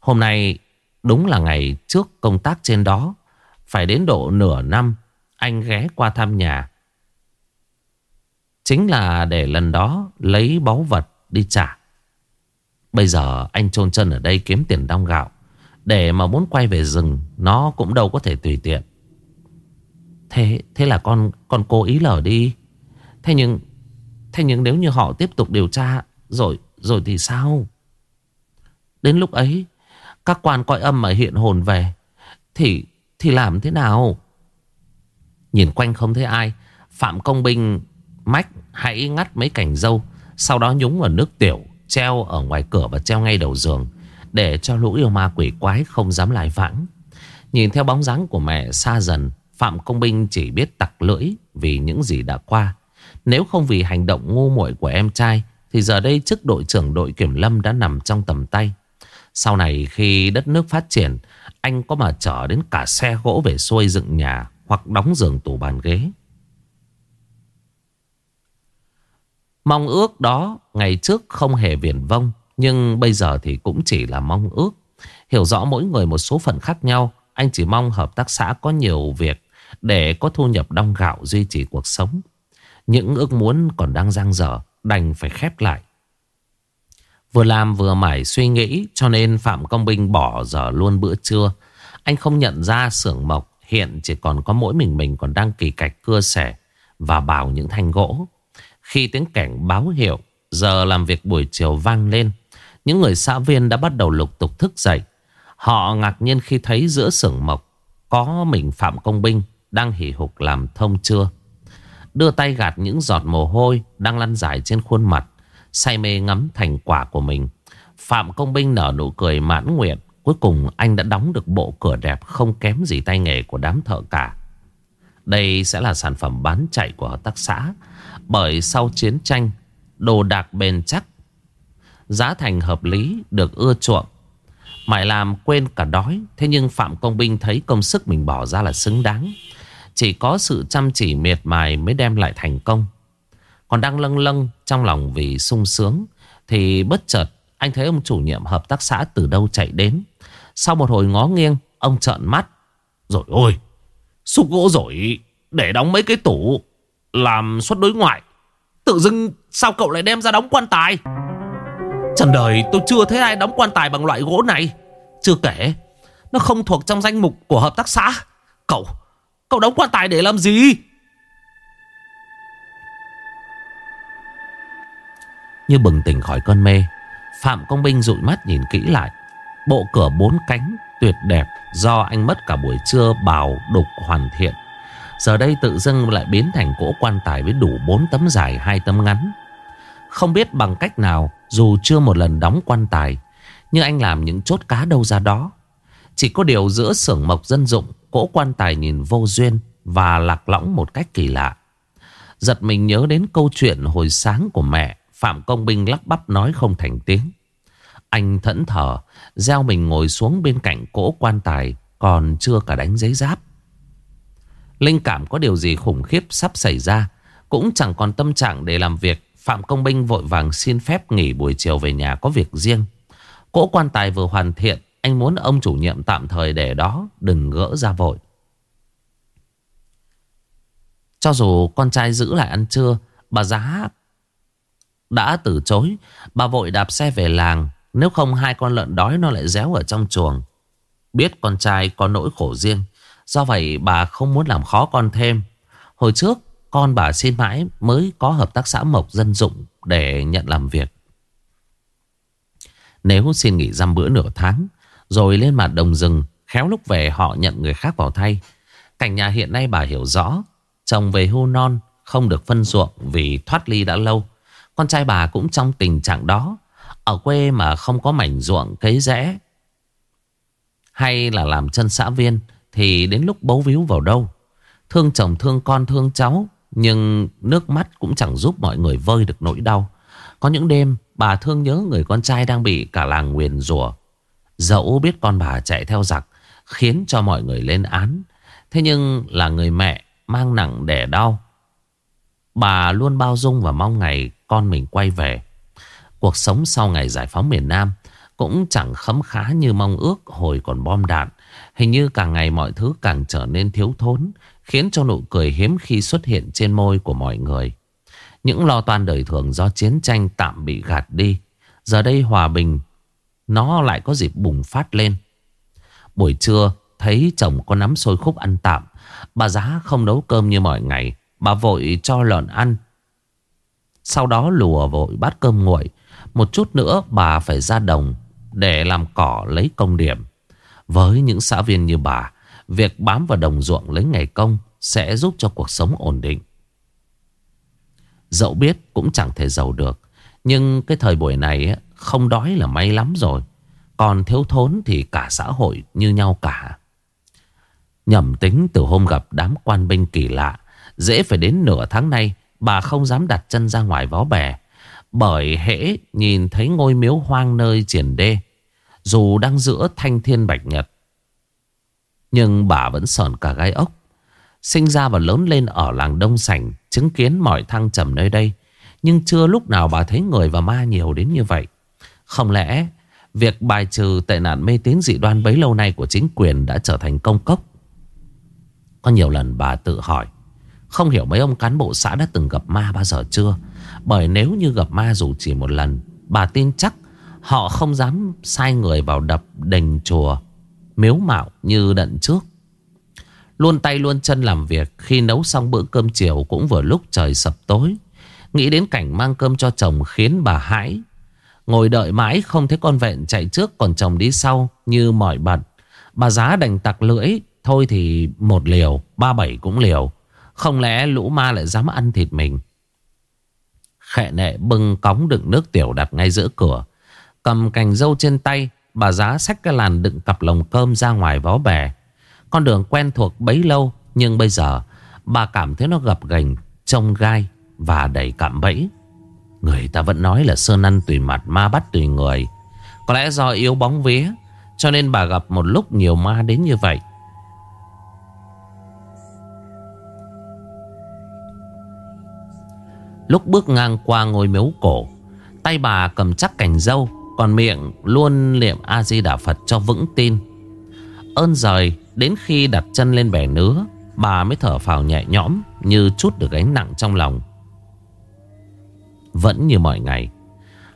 Hôm nay đúng là ngày trước công tác trên đó. Phải đến độ nửa năm, anh ghé qua thăm nhà. Chính là để lần đó lấy báu vật đi trả. Bây giờ anh chôn chân ở đây kiếm tiền đong gạo. Để mà muốn quay về rừng Nó cũng đâu có thể tùy tiện Thế thế là con con cố ý lờ đi Thế nhưng Thế nhưng nếu như họ tiếp tục điều tra, Rồi rồi thì sao? Đến lúc ấy, Các quan coi âm mà hiện hồn về, Thì thì làm thế nào? Nhìn quanh không thấy ai, Phạm công binh Mách hãy ngắt mấy cảnh dâu, Sau đó nhúng vào nước tiểu, Treo ở ngoài cửa và treo ngay đầu giường, để cho lũ yêu ma quỷ quái không dám lại vãng. Nhìn theo bóng dáng của mẹ xa dần, Phạm Công Binh chỉ biết tặc lưỡi Vì những gì đã qua. Nếu không vì hành động ngu muội của em trai, Thì giờ đây chức đội trưởng đội kiểm lâm đã nằm trong tầm tay. Sau này khi đất nước phát triển, Anh có mà chở đến cả xe gỗ về xuôi dựng nhà Hoặc đóng giường tủ bàn ghế. Mong ước đó ngày trước không hề viển vông, nhưng bây giờ thì cũng chỉ là mong ước. Hiểu rõ mỗi người một số phận khác nhau, Anh chỉ mong hợp tác xã có nhiều việc Để có thu nhập đong gạo duy trì cuộc sống. Những ước muốn còn đang giang dở, Đành phải khép lại. Vừa làm vừa mải suy nghĩ, Cho nên Phạm Công Binh bỏ giờ luôn bữa trưa. Anh không nhận ra xưởng mộc, Hiện chỉ còn có mỗi mình mình còn đang kỳ cạch cưa sẻ Và bào những thanh gỗ. Khi tiếng cảnh báo hiệu, Giờ làm việc buổi chiều vang lên. Những người xã viên đã bắt đầu lục tục thức dậy. Họ ngạc nhiên khi thấy giữa xưởng mộc Có mình Phạm Công Binh Đang hì hục làm thông trưa Đưa tay gạt những giọt mồ hôi Đang lăn dài trên khuôn mặt, Say mê ngắm thành quả của mình. Phạm Công Binh nở nụ cười mãn nguyện, Cuối cùng anh đã đóng được bộ cửa đẹp Không kém gì tay nghề của đám thợ cả. Đây sẽ là sản phẩm bán chạy của hợp tác xã, Bởi sau chiến tranh, Đồ đạc bền chắc, Giá thành hợp lý Được ưa chuộng. Mãi làm quên cả đói, Thế nhưng Phạm Công Binh thấy công sức mình bỏ ra là xứng đáng. Chỉ có sự chăm chỉ miệt mài Mới đem lại thành công. Còn đang lâng lâng trong lòng vì sung sướng, Thì bất chợt Anh thấy ông chủ nhiệm hợp tác xã từ đâu chạy đến. Sau một hồi ngó nghiêng, Ông trợn mắt. Rồi ôi Xúc gỗ rồi, Để đóng mấy cái tủ, Làm xuất đối ngoại. Tự dưng sao cậu lại đem ra đóng quan tài? Trần đời, tôi chưa thấy ai đóng quan tài bằng loại gỗ này. Chưa kể, Nó không thuộc trong danh mục của hợp tác xã. Cậu Cậu đóng quan tài để làm gì? Như bừng tỉnh khỏi cơn mê, Phạm Công Binh dụi mắt nhìn kỹ lại. Bộ cửa bốn cánh tuyệt đẹp Do anh mất cả buổi trưa bào đục hoàn thiện. Giờ đây tự dưng lại biến thành cỗ quan tài với đủ bốn tấm dài, hai tấm ngắn. Không biết bằng cách nào, Dù chưa một lần đóng quan tài, Nhưng anh làm những chốt cá đâu ra đó. Chỉ có điều giữa xưởng mộc dân dụng Cỗ quan tài nhìn vô duyên Và lạc lõng một cách kỳ lạ. Giật mình nhớ đến câu chuyện hồi sáng của mẹ, Phạm Công Binh lắp bắp nói không thành tiếng. Anh thẫn thờ, Gieo mình ngồi xuống bên cạnh cỗ quan tài, Còn chưa cả đánh giấy giáp. Linh cảm có điều gì khủng khiếp sắp xảy ra, Cũng chẳng còn tâm trạng để làm việc, Phạm Công Binh vội vàng xin phép nghỉ buổi chiều về nhà có việc riêng. Cỗ quan tài vừa hoàn thiện anh muốn ông chủ nhiệm tạm thời để đó, Đừng gỡ ra vội. Cho dù con trai giữ lại ăn trưa, Bà giá đã từ chối. Bà vội đạp xe về làng. Nếu không, hai con lợn đói nó lại réo ở trong chuồng. Biết con trai có nỗi khổ riêng, Do vậy bà không muốn làm khó con thêm. Hồi trước, con bà xin mãi mới có hợp tác xã Mộc Dân Dụng để nhận làm việc. Nếu xin nghỉ dăm bữa nửa tháng rồi lên mặt đồng rừng, Khéo lúc về họ nhận người khác vào thay. Cảnh nhà hiện nay bà hiểu rõ, Chồng về hưu non, Không được phân ruộng vì thoát ly đã lâu. Con trai bà cũng trong tình trạng đó, Ở quê mà không có mảnh ruộng cấy rẽ. Hay là làm chân xã viên, thì đến lúc bấu víu vào đâu? Thương chồng thương con thương cháu, Nhưng nước mắt cũng chẳng giúp mọi người vơi được nỗi đau. Có những đêm, bà thương nhớ người con trai đang bị cả làng nguyền rủa. Dẫu biết con bà chạy theo giặc, Khiến cho mọi người lên án, Thế nhưng là người mẹ mang nặng đẻ đau. Bà luôn bao dung và mong ngày con mình quay về. Cuộc sống sau ngày giải phóng miền Nam Cũng chẳng khấm khá như mong ước hồi còn bom đạn. Hình như càng ngày mọi thứ càng trở nên thiếu thốn, Khiến cho nụ cười hiếm khi xuất hiện trên môi của mọi người. Những lo toan đời thường do chiến tranh tạm bị gạt đi, Giờ đây hòa bình nó lại có dịp bùng phát lên. Buổi trưa Thấy chồng có nắm xôi khúc ăn tạm. Bà giá không nấu cơm như mọi ngày. Bà vội cho lợn ăn. Sau đó lùa vội bát cơm nguội. Một chút nữa bà phải ra đồng Để làm cỏ lấy công điểm. Với những xã viên như bà, việc bám vào đồng ruộng lấy ngày công sẽ giúp cho cuộc sống ổn định. Dẫu biết cũng chẳng thể giàu được, nhưng cái thời buổi này không đói là may lắm rồi. Còn thiếu thốn thì cả xã hội như nhau cả. Nhầm tính từ hôm gặp đám quan binh kỳ lạ, dễ phải đến nửa tháng nay, bà không dám đặt chân ra ngoài vó bè. Bởi hễ nhìn thấy ngôi miếu hoang nơi triển đê, dù đang giữa thanh thiên bạch nhật Nhưng bà vẫn sờn cả gai ốc Sinh ra và lớn lên ở làng Đông Sảnh Chứng kiến mọi thăng trầm nơi đây Nhưng chưa lúc nào bà thấy người và ma nhiều đến như vậy không lẽ Việc bài trừ tệ nạn mê tín dị đoan bấy lâu nay của chính quyền đã trở thành công cốc? Có nhiều lần bà tự hỏi, Không hiểu mấy ông cán bộ xã đã từng gặp ma bao giờ chưa? Bởi nếu như gặp ma dù chỉ một lần, Bà tin chắc Họ không dám sai người vào đập đền chùa Miếu mạo như đận trước. Luôn tay luôn chân làm việc, Khi nấu xong bữa cơm chiều Cũng vừa lúc trời sập tối. Nghĩ đến cảnh mang cơm cho chồng Khiến bà hãi Ngồi đợi mãi không thấy con vẹn chạy trước Còn chồng đi sau như mỏi bật. Bà giá đành tặc lưỡi, Thôi thì một liều, Ba bảy cũng liều. Không lẽ lũ ma lại dám ăn thịt mình? Khệ nệ bưng cống đựng nước tiểu đặt ngay giữa cửa. Cầm cành dâu trên tay, Bà giá xách cái làn đựng cặp lồng cơm ra ngoài vó bè. Con đường quen thuộc bấy lâu, Nhưng bây giờ Bà cảm thấy nó gập gành Trông gai Và đầy cạm bẫy. Người ta vẫn nói là sơn ăn tùy mặt, Ma bắt tùy người. Có lẽ do yếu bóng vía, Cho nên bà gặp một lúc nhiều ma đến như vậy. Lúc bước ngang qua ngôi miếu cổ, Tay bà cầm chắc cành dâu, Còn miệng luôn niệm A-di-đà Phật cho vững tin. Ơn rời, Đến khi đặt chân lên bẻ nứa, Bà mới thở phào nhẹ nhõm Như chút được gánh nặng trong lòng. Vẫn như mọi ngày.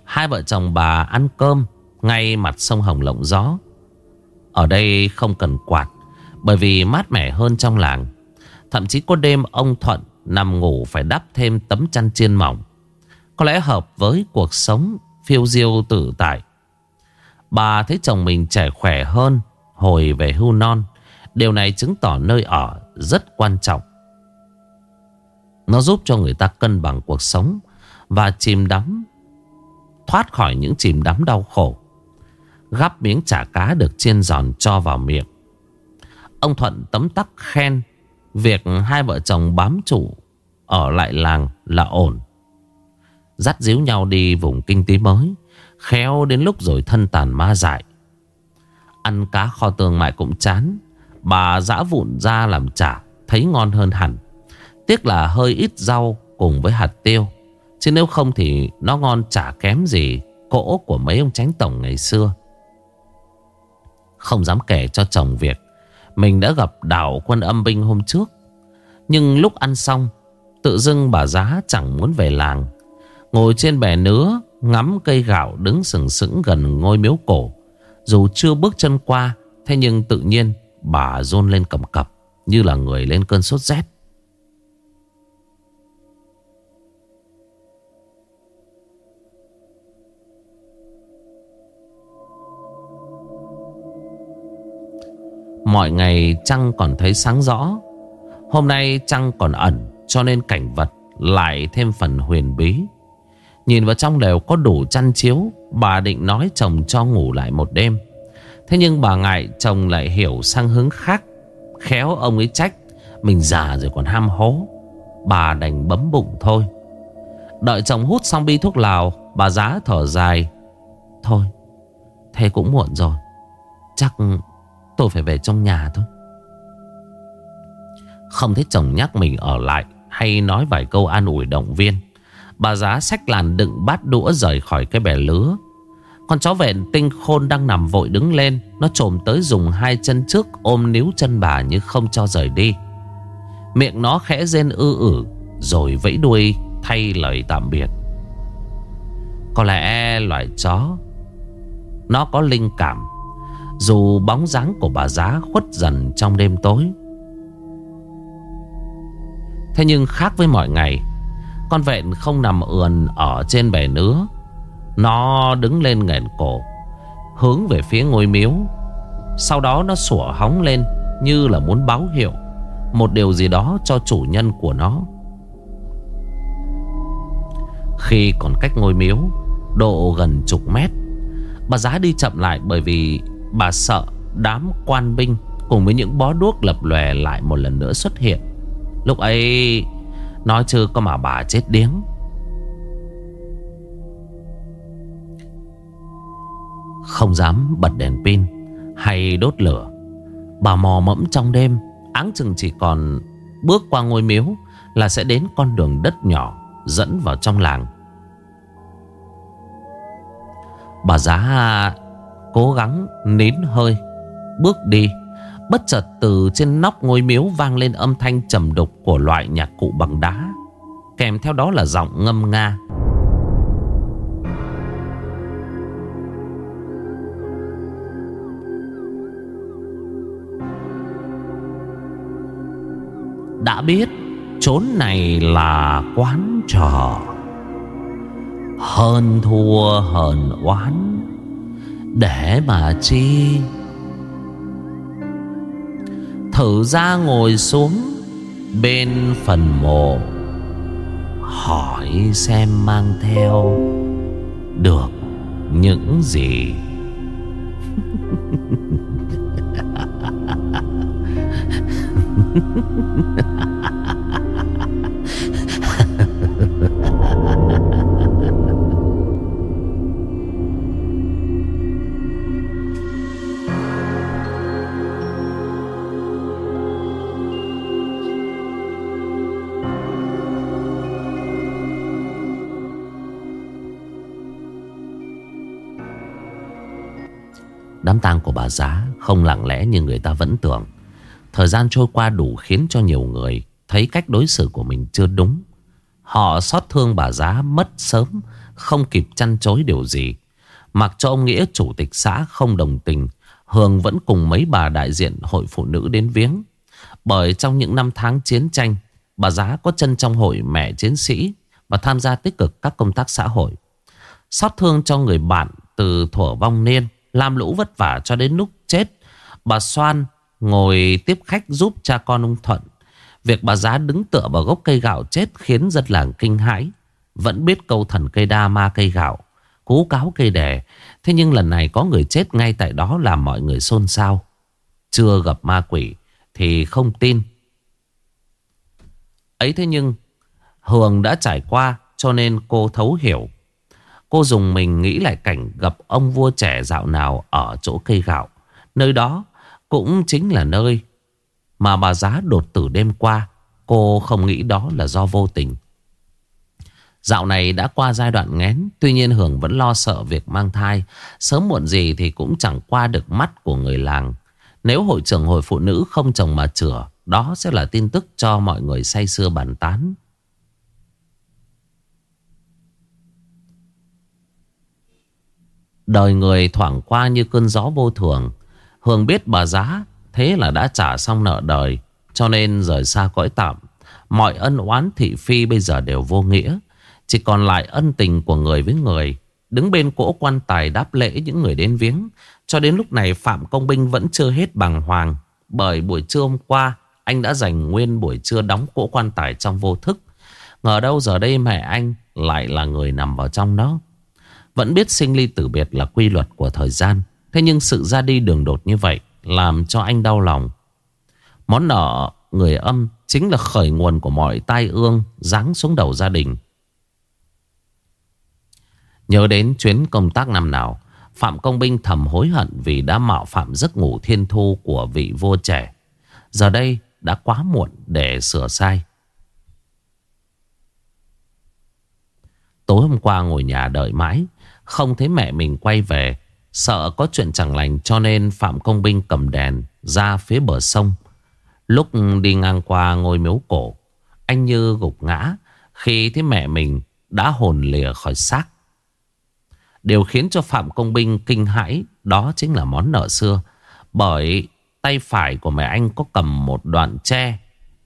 Hai vợ chồng bà ăn cơm Ngay mặt sông Hồng lộng gió. Ở đây không cần quạt, Bởi vì mát mẻ hơn trong làng. Thậm chí có đêm ông Thuận Nằm ngủ phải đắp thêm tấm chăn chiên mỏng. Có lẽ hợp với cuộc sống phiêu diêu tự tại. Bà thấy chồng mình trẻ khỏe hơn Hồi về hưu non. Điều này chứng tỏ nơi ở rất quan trọng. Nó giúp cho người ta cân bằng cuộc sống. Và chìm đắm. Thoát khỏi những chìm đắm đau khổ. Gắp miếng chả cá được chiên giòn cho vào miệng. Ông Thuận tấm tắc khen, Việc hai vợ chồng bám chủ Ở lại làng là ổn. Dắt díu nhau đi vùng kinh tế mới, Khéo đến lúc rồi thân tàn ma dại. Ăn cá kho tương mại cũng chán, Bà giã vụn ra làm chả, Thấy ngon hơn hẳn. Tiếc là hơi ít rau cùng với hạt tiêu. Chứ nếu không thì nó ngon chả kém gì Cỗ của mấy ông tránh tổng ngày xưa. Không dám kể cho chồng việc mình đã gặp đảo quân âm binh hôm trước. Nhưng lúc ăn xong, Tự dưng bà giá chẳng muốn về làng. Ngồi trên bè nứa, Ngắm cây gạo đứng sừng sững gần ngôi miếu cổ. Dù chưa bước chân qua, Thế nhưng tự nhiên bà rôn lên cầm cập, Như là người lên cơn sốt rét. Mọi ngày trăng còn thấy sáng rõ. Hôm nay trăng còn ẩn, Cho nên cảnh vật lại thêm phần huyền bí. Nhìn vào trong đều có đủ chăn chiếu, Bà định nói chồng cho ngủ lại một đêm. Thế nhưng bà ngại chồng lại hiểu sang hướng khác, Khéo ông ấy trách Mình già rồi còn ham hố. Bà đành bấm bụng thôi. Đợi chồng hút xong bi thuốc lào, Bà giá thở dài. Thôi, Thế cũng muộn rồi, Chắc Tôi phải về trong nhà thôi. Không thấy chồng nhắc mình ở lại Hay nói vài câu an ủi động viên, Bà giá xách làn đựng bát đũa rời khỏi cái bè lứa. Con chó vẹn tinh khôn đang nằm vội đứng lên, Nó trồm tới dùng hai chân trước ôm níu chân bà như không cho rời đi. Miệng nó khẽ rên ư ử, Rồi vẫy đuôi thay lời tạm biệt. Có lẽ loài chó, Nó có linh cảm dù bóng dáng của bà giá khuất dần trong đêm tối. Thế nhưng khác với mọi ngày, Con vẹn không nằm ườn ở trên bè nứa. Nó đứng lên nghẹn cổ, Hướng về phía ngôi miếu. Sau đó nó sủa hóng lên Như là muốn báo hiệu Một điều gì đó cho chủ nhân của nó. Khi còn cách ngôi miếu Độ gần chục mét, Bà giá đi chậm lại bởi vì Bà sợ đám quan binh Cùng với những bó đuốc lập lòe lại một lần nữa xuất hiện. Lúc ấy, Nói chứ có mà bà chết điếng. Không dám bật đèn pin Hay đốt lửa, Bà mò mẫm trong đêm, Áng chừng chỉ còn bước qua ngôi miếu Là sẽ đến con đường đất nhỏ Dẫn vào trong làng. Bà giá cố gắng nín hơi. Bước đi, Bất chợt từ trên nóc ngôi miếu vang lên âm thanh trầm đục của loại nhạc cụ bằng đá. Kèm theo đó là giọng ngâm nga. Đã biết, chốn này là quán trò Hơn thua hờn oán. Để mà chi. Thử ra ngồi xuống Bên phần mộ, Hỏi xem mang theo Được những gì. Đám tang của bà Giá không lặng lẽ như người ta vẫn tưởng. Thời gian trôi qua đủ khiến cho nhiều người thấy cách đối xử của mình chưa đúng. Họ xót thương bà Giá mất sớm, không kịp chăn chối điều gì. Mặc cho ông Nghĩa chủ tịch xã không đồng tình, Hường vẫn cùng mấy bà đại diện hội phụ nữ đến viếng. Bởi trong những năm tháng chiến tranh, bà Giá có chân trong hội mẹ chiến sĩ và tham gia tích cực các công tác xã hội. Xót thương cho người bạn từ thuở vong niên, làm lũ vất vả cho đến lúc chết. Bà Soan ngồi tiếp khách giúp cha con ông Thuận. Việc bà Giá đứng tựa vào gốc cây gạo chết khiến dân làng kinh hãi. Vẫn biết câu thần cây đa ma cây gạo, cú cáo cây đẻ. Thế nhưng lần này có người chết ngay tại đó làm mọi người xôn xao. Chưa gặp ma quỷ thì không tin. Ấy thế nhưng Hường đã trải qua cho nên cô thấu hiểu. Cô dùng mình nghĩ lại cảnh gặp ông vua trẻ dạo nào ở chỗ cây gạo. Nơi đó cũng chính là nơi mà bà giá đột tử đêm qua. Cô không nghĩ đó là do vô tình. Dạo này đã qua giai đoạn ngén Tuy nhiên hưởng vẫn lo sợ việc mang thai Sớm muộn gì thì cũng chẳng qua được mắt của người làng Nếu hội trưởng hội phụ nữ không chồng mà chữa Đó sẽ là tin tức cho mọi người say sưa bàn tán Đời người thoảng qua như cơn gió vô thường. Hương biết bà giá Thế là đã trả xong nợ đời, Cho nên rời xa cõi tạm. Mọi ân oán thị phi bây giờ đều vô nghĩa. Chỉ còn lại ân tình của người với người, Đứng bên cỗ quan tài đáp lễ những người đến viếng. Cho đến lúc này Phạm Công Binh vẫn chưa hết bằng hoàng, Bởi buổi trưa hôm qua, Anh đã dành nguyên buổi trưa đóng cỗ quan tài trong vô thức. Ngờ đâu giờ đây mẹ anh lại là người nằm vào trong đó vẫn biết sinh ly tử biệt là quy luật của thời gian. Thế nhưng sự ra đi đường đột như vậy Làm cho anh đau lòng. Món nợ người âm Chính là khởi nguồn của mọi tai ương Giáng xuống đầu gia đình. Nhớ đến chuyến công tác năm nào, Phạm Công Binh thầm hối hận Vì đã mạo phạm giấc ngủ thiên thu Của vị vua trẻ. Giờ đây đã quá muộn để sửa sai. Tối hôm qua ngồi nhà đợi mãi không thấy mẹ mình quay về, Sợ có chuyện chẳng lành cho nên Phạm Công Binh cầm đèn ra phía bờ sông. Lúc đi ngang qua ngôi miếu cổ, Anh như gục ngã Khi thấy mẹ mình đã hồn lìa khỏi xác. Điều khiến cho Phạm Công Binh kinh hãi Đó chính là món nợ xưa, Bởi tay phải của mẹ anh có cầm một đoạn tre,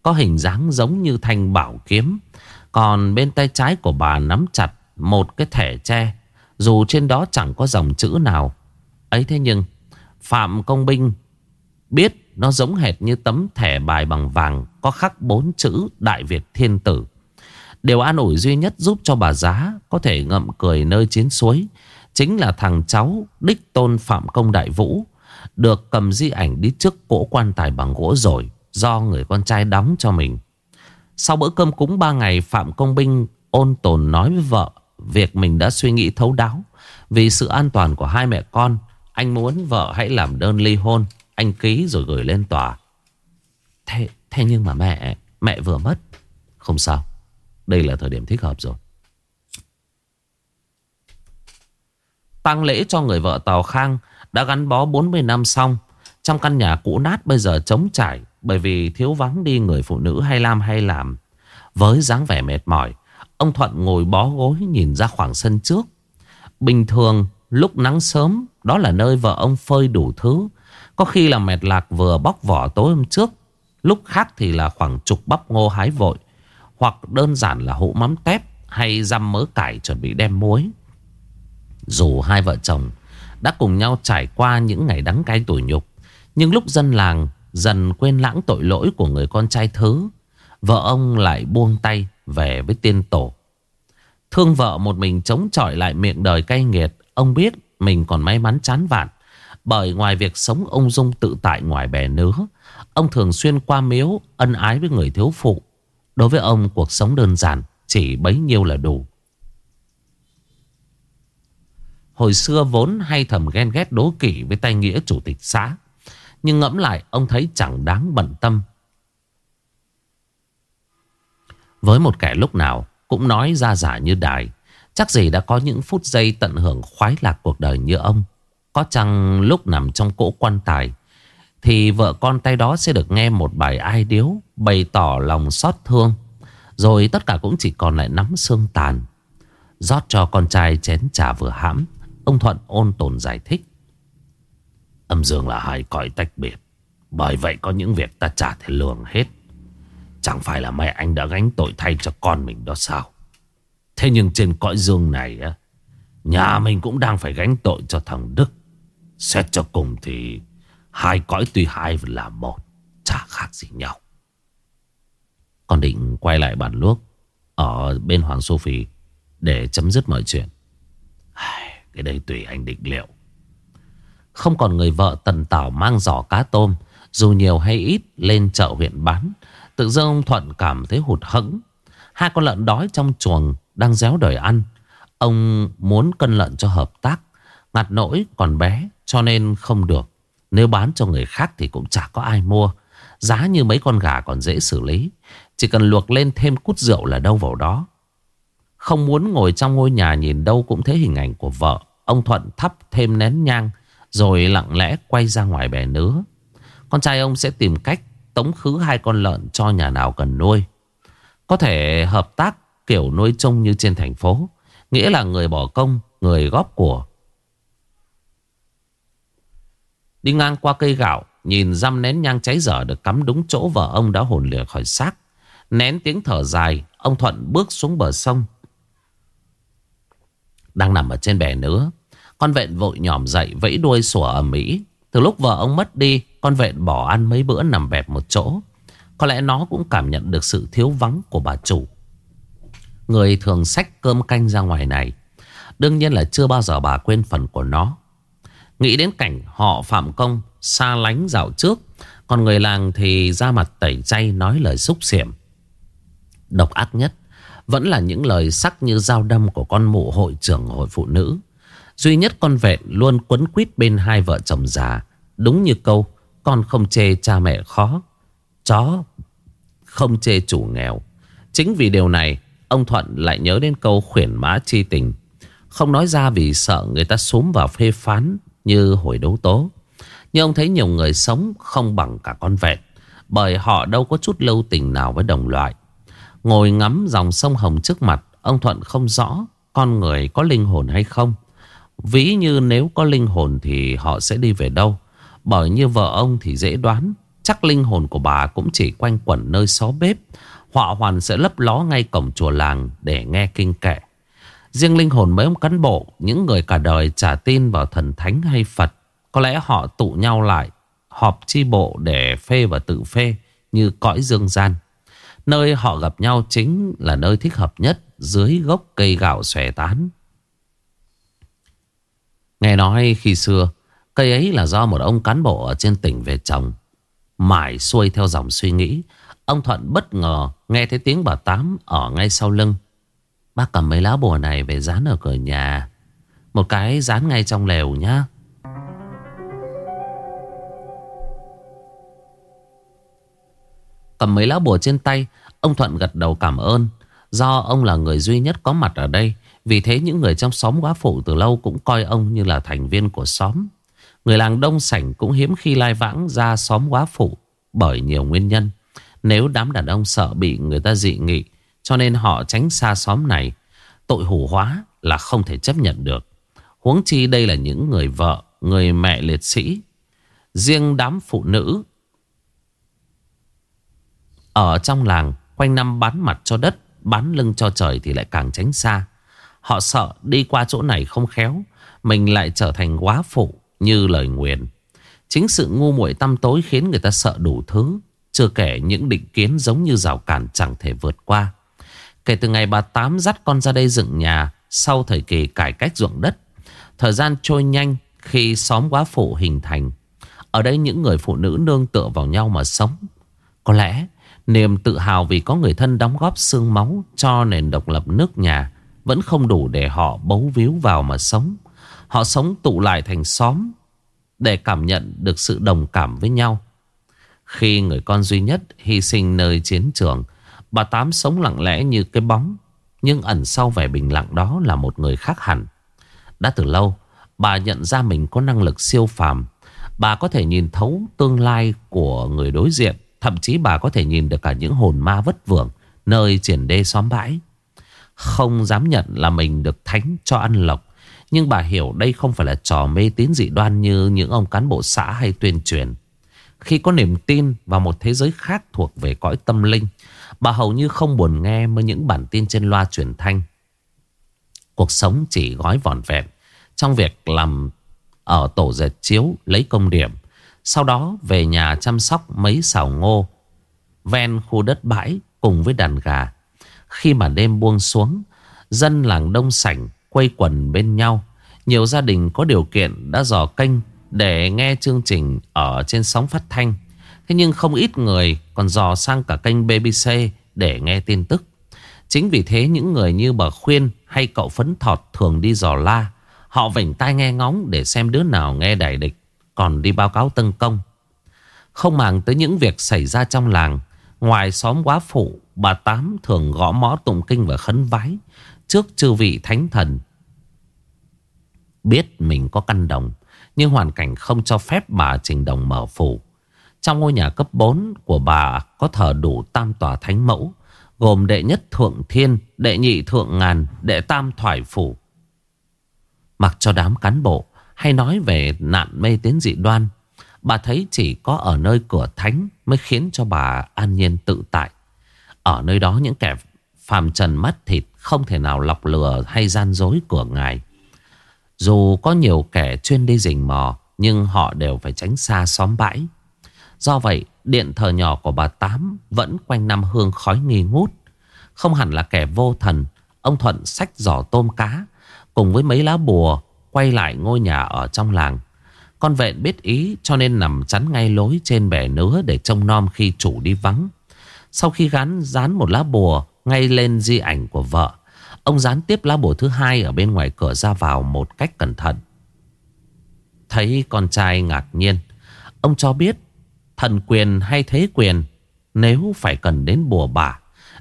Có hình dáng giống như thanh bảo kiếm, Còn bên tay trái của bà nắm chặt một cái thẻ tre dù trên đó chẳng có dòng chữ nào. Ấy thế nhưng, Phạm Công Binh biết nó giống hệt như tấm thẻ bài bằng vàng Có khắc bốn chữ Đại Việt Thiên Tử. Điều an ủi duy nhất giúp cho bà Giá Có thể ngậm cười nơi chiến suối Chính là thằng cháu Đích Tôn Phạm Công Đại Vũ, Được cầm di ảnh đi trước cỗ quan tài bằng gỗ rồi, Do người con trai đóng cho mình. Sau bữa cơm cúng ba ngày, Phạm Công Binh ôn tồn nói với vợ Việc mình đã suy nghĩ thấu đáo Vì sự an toàn của hai mẹ con Anh muốn vợ hãy làm đơn ly hôn Anh ký rồi gửi lên tòa. Thế, thế nhưng mà mẹ Mẹ vừa mất. Không sao Đây là thời điểm thích hợp rồi. Tăng lễ cho người vợ Tàu Khang Đã gắn bó 40 năm xong. Trong căn nhà cũ nát bây giờ trống trải Bởi vì thiếu vắng đi người phụ nữ hay làm hay làm. Với dáng vẻ mệt mỏi Ông Thuận ngồi bó gối nhìn ra khoảng sân trước. Bình thường, lúc nắng sớm, Đó là nơi vợ ông phơi đủ thứ. Có khi là mệt lạc vừa bóc vỏ tối hôm trước, Lúc khác thì là khoảng chục bắp ngô hái vội, Hoặc đơn giản là hũ mắm tép Hay răm mớ cải chuẩn bị đem muối. Dù hai vợ chồng Đã cùng nhau trải qua những ngày đắng cay tủi nhục, Nhưng lúc dân làng Dần quên lãng tội lỗi của người con trai thứ, Vợ ông lại buông tay về với tiên tổ. Thương vợ một mình chống chọi lại miệng đời cay nghiệt, Ông biết mình còn may mắn chán vạn. Bởi ngoài việc sống ông dung tự tại ngoài bè nứa, Ông thường xuyên qua miếu ân ái với người thiếu phụ. Đối với ông, cuộc sống đơn giản, Chỉ bấy nhiêu là đủ. Hồi xưa vốn hay thầm ghen ghét đố kỵ với tay nghĩa chủ tịch xã. Nhưng ngẫm lại, ông thấy chẳng đáng bận tâm. Với một kẻ lúc nào cũng nói ra giả như đài, Chắc gì đã có những phút giây tận hưởng khoái lạc cuộc đời như ông. Có chăng lúc nằm trong cỗ quan tài, Thì vợ con tay đó sẽ được nghe một bài ai điếu Bày tỏ lòng xót thương. Rồi tất cả cũng chỉ còn lại nắm xương tàn. Rót cho con trai chén trà vừa hãm, Ông Thuận ôn tồn giải thích. Âm dương là hai cõi tách biệt, Bởi vậy có những việc ta chả thể lường hết. Chẳng phải là mẹ anh đã gánh tội thay cho con mình đó sao? Thế nhưng trên cõi dương này á, Nhà mình cũng đang phải gánh tội cho thằng Đức. Xét cho cùng thì Hai cõi tuy hai là một, Chả khác gì nhau. Con định quay lại bàn luốc Ở bên Hoàng Sophie Để chấm dứt mọi chuyện. Cái đây tùy anh định liệu. Không còn người vợ tần tảo mang giỏ cá tôm, Dù nhiều hay ít, lên chợ huyện bán. Tự dưng ông Thuận cảm thấy hụt hẫng. Hai con lợn đói trong chuồng Đang réo đời ăn. Ông muốn cân lợn cho hợp tác. Ngặt nỗi còn bé, Cho nên không được. Nếu bán cho người khác thì cũng chả có ai mua. Giá như mấy con gà còn dễ xử lý. Chỉ cần luộc lên thêm cút rượu là đâu vào đó. Không muốn ngồi trong ngôi nhà nhìn đâu cũng thấy hình ảnh của vợ. Ông Thuận thắp thêm nén nhang, Rồi lặng lẽ quay ra ngoài bè nứa. Con trai ông sẽ tìm cách tống khứ hai con lợn cho nhà nào cần nuôi. Có thể hợp tác kiểu nuôi trông như trên thành phố. Nghĩa là người bỏ công, người góp của. Đi ngang qua cây gạo, nhìn răm nén nhang cháy dở được cắm đúng chỗ vợ ông đã hồn lìa khỏi xác. Nén tiếng thở dài, ông Thuận bước xuống bờ sông. Đang nằm ở trên bè nữa, con vẹn vội nhòm dậy vẫy đuôi sủa ở Mỹ. Từ lúc vợ ông mất đi con vẹn bỏ ăn mấy bữa nằm bẹp một chỗ. Có lẽ nó cũng cảm nhận được sự thiếu vắng của bà chủ. Người thường xách cơm canh ra ngoài này. Đương nhiên là chưa bao giờ bà quên phần của nó. Nghĩ đến cảnh họ phạm công Xa lánh dạo trước Còn người làng thì ra mặt tẩy chay Nói lời xúc xỉm Độc ác nhất Vẫn là những lời sắc như dao đâm Của con mụ hội trưởng hội phụ nữ. Duy nhất con vẹn luôn quấn quýt bên hai vợ chồng già. Đúng như câu, con không chê cha mẹ khó. Chó không chê chủ nghèo. Chính vì điều này, ông Thuận lại nhớ đến câu khuyển mã chi tình. Không nói ra vì sợ người ta xuống vào phê phán như hồi đấu tố. Nhưng ông thấy nhiều người sống không bằng cả con vẹn. Bởi họ đâu có chút lâu tình nào với đồng loại. Ngồi ngắm dòng sông Hồng trước mặt, ông Thuận không rõ con người có linh hồn hay không. Ví như nếu có linh hồn thì họ sẽ đi về đâu bởi như vợ ông thì dễ đoán, Chắc linh hồn của bà cũng chỉ quanh quẩn nơi xó bếp. Họa hoàn sẽ lấp ló ngay cổng chùa làng để nghe kinh kệ. Riêng linh hồn mấy ông cán bộ, Những người cả đời trả tin vào thần thánh hay Phật, Có lẽ họ tụ nhau lại, Họp chi bộ để phê và tự phê Như cõi dương gian. Nơi họ gặp nhau chính là nơi thích hợp nhất, Dưới gốc cây gạo xòe tán. Nghe nói khi xưa Cây ấy là do một ông cán bộ ở trên tỉnh về trồng. Mãi xuôi theo dòng suy nghĩ. Ông Thuận bất ngờ nghe thấy tiếng bà Tám ở ngay sau lưng. Bác cầm mấy lá bùa này về dán ở cửa nhà. Một cái dán ngay trong lều nhá. Cầm mấy lá bùa trên tay, Ông Thuận gật đầu cảm ơn. Do ông là người duy nhất có mặt ở đây, vì thế những người trong xóm quá phụ từ lâu cũng coi ông như là thành viên của xóm. Người làng Đông Sảnh cũng hiếm khi lai vãng ra xóm quá phụ bởi nhiều nguyên nhân. Nếu đám đàn ông sợ bị người ta dị nghị cho nên họ tránh xa xóm này. Tội hủ hóa là không thể chấp nhận được. Huống chi đây là những người vợ, người mẹ liệt sĩ. Riêng đám phụ nữ ở trong làng quanh năm bán mặt cho đất, bán lưng cho trời thì lại càng tránh xa. Họ sợ đi qua chỗ này không khéo, mình lại trở thành quá phụ như lời nguyền. Chính sự ngu muội tăm tối khiến người ta sợ đủ thứ. Chưa kể những định kiến giống như rào cản chẳng thể vượt qua. Kể từ ngày bà Tám dắt con ra đây dựng nhà, sau thời kỳ cải cách ruộng đất. Thời gian trôi nhanh khi xóm quá phụ hình thành. Ở đây những người phụ nữ nương tựa vào nhau mà sống. Có lẽ niềm tự hào vì có người thân đóng góp xương máu cho nền độc lập nước nhà vẫn không đủ để họ bấu víu vào mà sống. Họ sống tụ lại thành xóm để cảm nhận được sự đồng cảm với nhau. Khi người con duy nhất hy sinh nơi chiến trường, bà Tám sống lặng lẽ như cái bóng. Nhưng ẩn sau vẻ bình lặng đó là một người khác hẳn. Đã từ lâu, bà nhận ra mình có năng lực siêu phàm. Bà có thể nhìn thấu tương lai của người đối diện. Thậm chí bà có thể nhìn được cả những hồn ma vất vưởng nơi triển đê xóm bãi. Không dám nhận là mình được thánh cho ăn lộc. Nhưng bà hiểu đây không phải là trò mê tín dị đoan như những ông cán bộ xã hay tuyên truyền. Khi có niềm tin vào một thế giới khác thuộc về cõi tâm linh, bà hầu như không buồn nghe với những bản tin trên loa truyền thanh. Cuộc sống chỉ gói vòn vẹn trong việc làm ở tổ dệt chiếu lấy công điểm. Sau đó về nhà chăm sóc mấy xào ngô ven khu đất bãi cùng với đàn gà. Khi mà đêm buông xuống, dân làng đông sảnh quây quần bên nhau. Nhiều gia đình có điều kiện đã dò kênh để nghe chương trình ở trên sóng phát thanh. Thế nhưng không ít người còn dò sang cả kênh BBC để nghe tin tức. Chính vì thế những người như bà Khuyên hay cậu Phấn Thọt thường đi dò la. Họ vảnh tai nghe ngóng để xem đứa nào nghe đại địch, còn đi báo cáo tân công. Không màng tới những việc xảy ra trong làng, ngoài xóm quá phụ, bà Tám thường gõ mõ tụng kinh và khấn vái trước chư vị thánh thần. Biết mình có căn đồng, nhưng hoàn cảnh không cho phép bà trình đồng mở phủ. Trong ngôi nhà cấp 4 của bà có thờ đủ tam tòa thánh mẫu, gồm đệ nhất thượng thiên, đệ nhị thượng ngàn, đệ tam thoải phủ. Mặc cho đám cán bộ hay nói về nạn mê tín dị đoan, bà thấy chỉ có ở nơi cửa thánh mới khiến cho bà an nhiên tự tại. Ở nơi đó những kẻ phàm trần mắt thịt không thể nào lọc lừa hay gian dối của ngài. Dù có nhiều kẻ chuyên đi rình mò, nhưng họ đều phải tránh xa xóm bãi. Do vậy, điện thờ nhỏ của bà Tám vẫn quanh năm hương khói nghi ngút. Không hẳn là kẻ vô thần, ông Thuận xách giỏ tôm cá, cùng với mấy lá bùa quay lại ngôi nhà ở trong làng. Con vẹn biết ý cho nên nằm chắn ngay lối trên bè nứa để trông nom khi chủ đi vắng. Sau khi gắn dán một lá bùa ngay lên di ảnh của vợ, ông dán tiếp lá bùa thứ hai ở bên ngoài cửa ra vào một cách cẩn thận. Thấy con trai ngạc nhiên, ông cho biết thần quyền hay thế quyền nếu phải cần đến bùa bà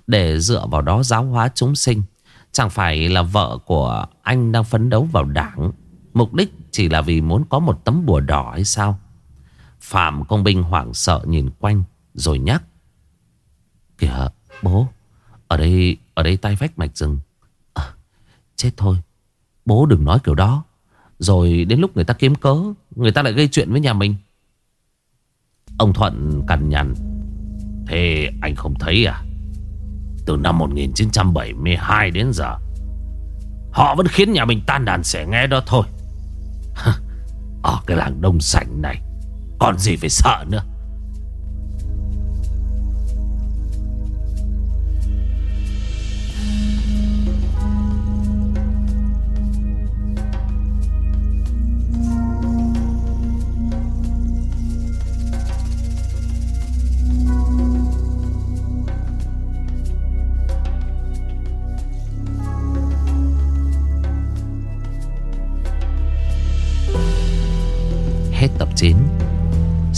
để dựa vào đó giáo hóa chúng sinh. Chẳng phải là vợ của anh đang phấn đấu vào đảng Mục đích chỉ là vì muốn có một tấm bùa đỏ hay sao Phạm công binh hoảng sợ nhìn quanh Rồi nhắc Kìa bố ở đây ở đây tay vách mạch rừng. À, Chết thôi. Bố đừng nói kiểu đó. Rồi đến lúc người ta kiếm cớ Người ta lại gây chuyện với nhà mình. Ông Thuận cằn nhằn. Thế anh không thấy à? Từ năm 1972 đến giờ Họ vẫn khiến nhà mình tan đàn xẻ nghe đó thôi. Ở cái làng đông sảnh này Còn gì phải sợ nữa?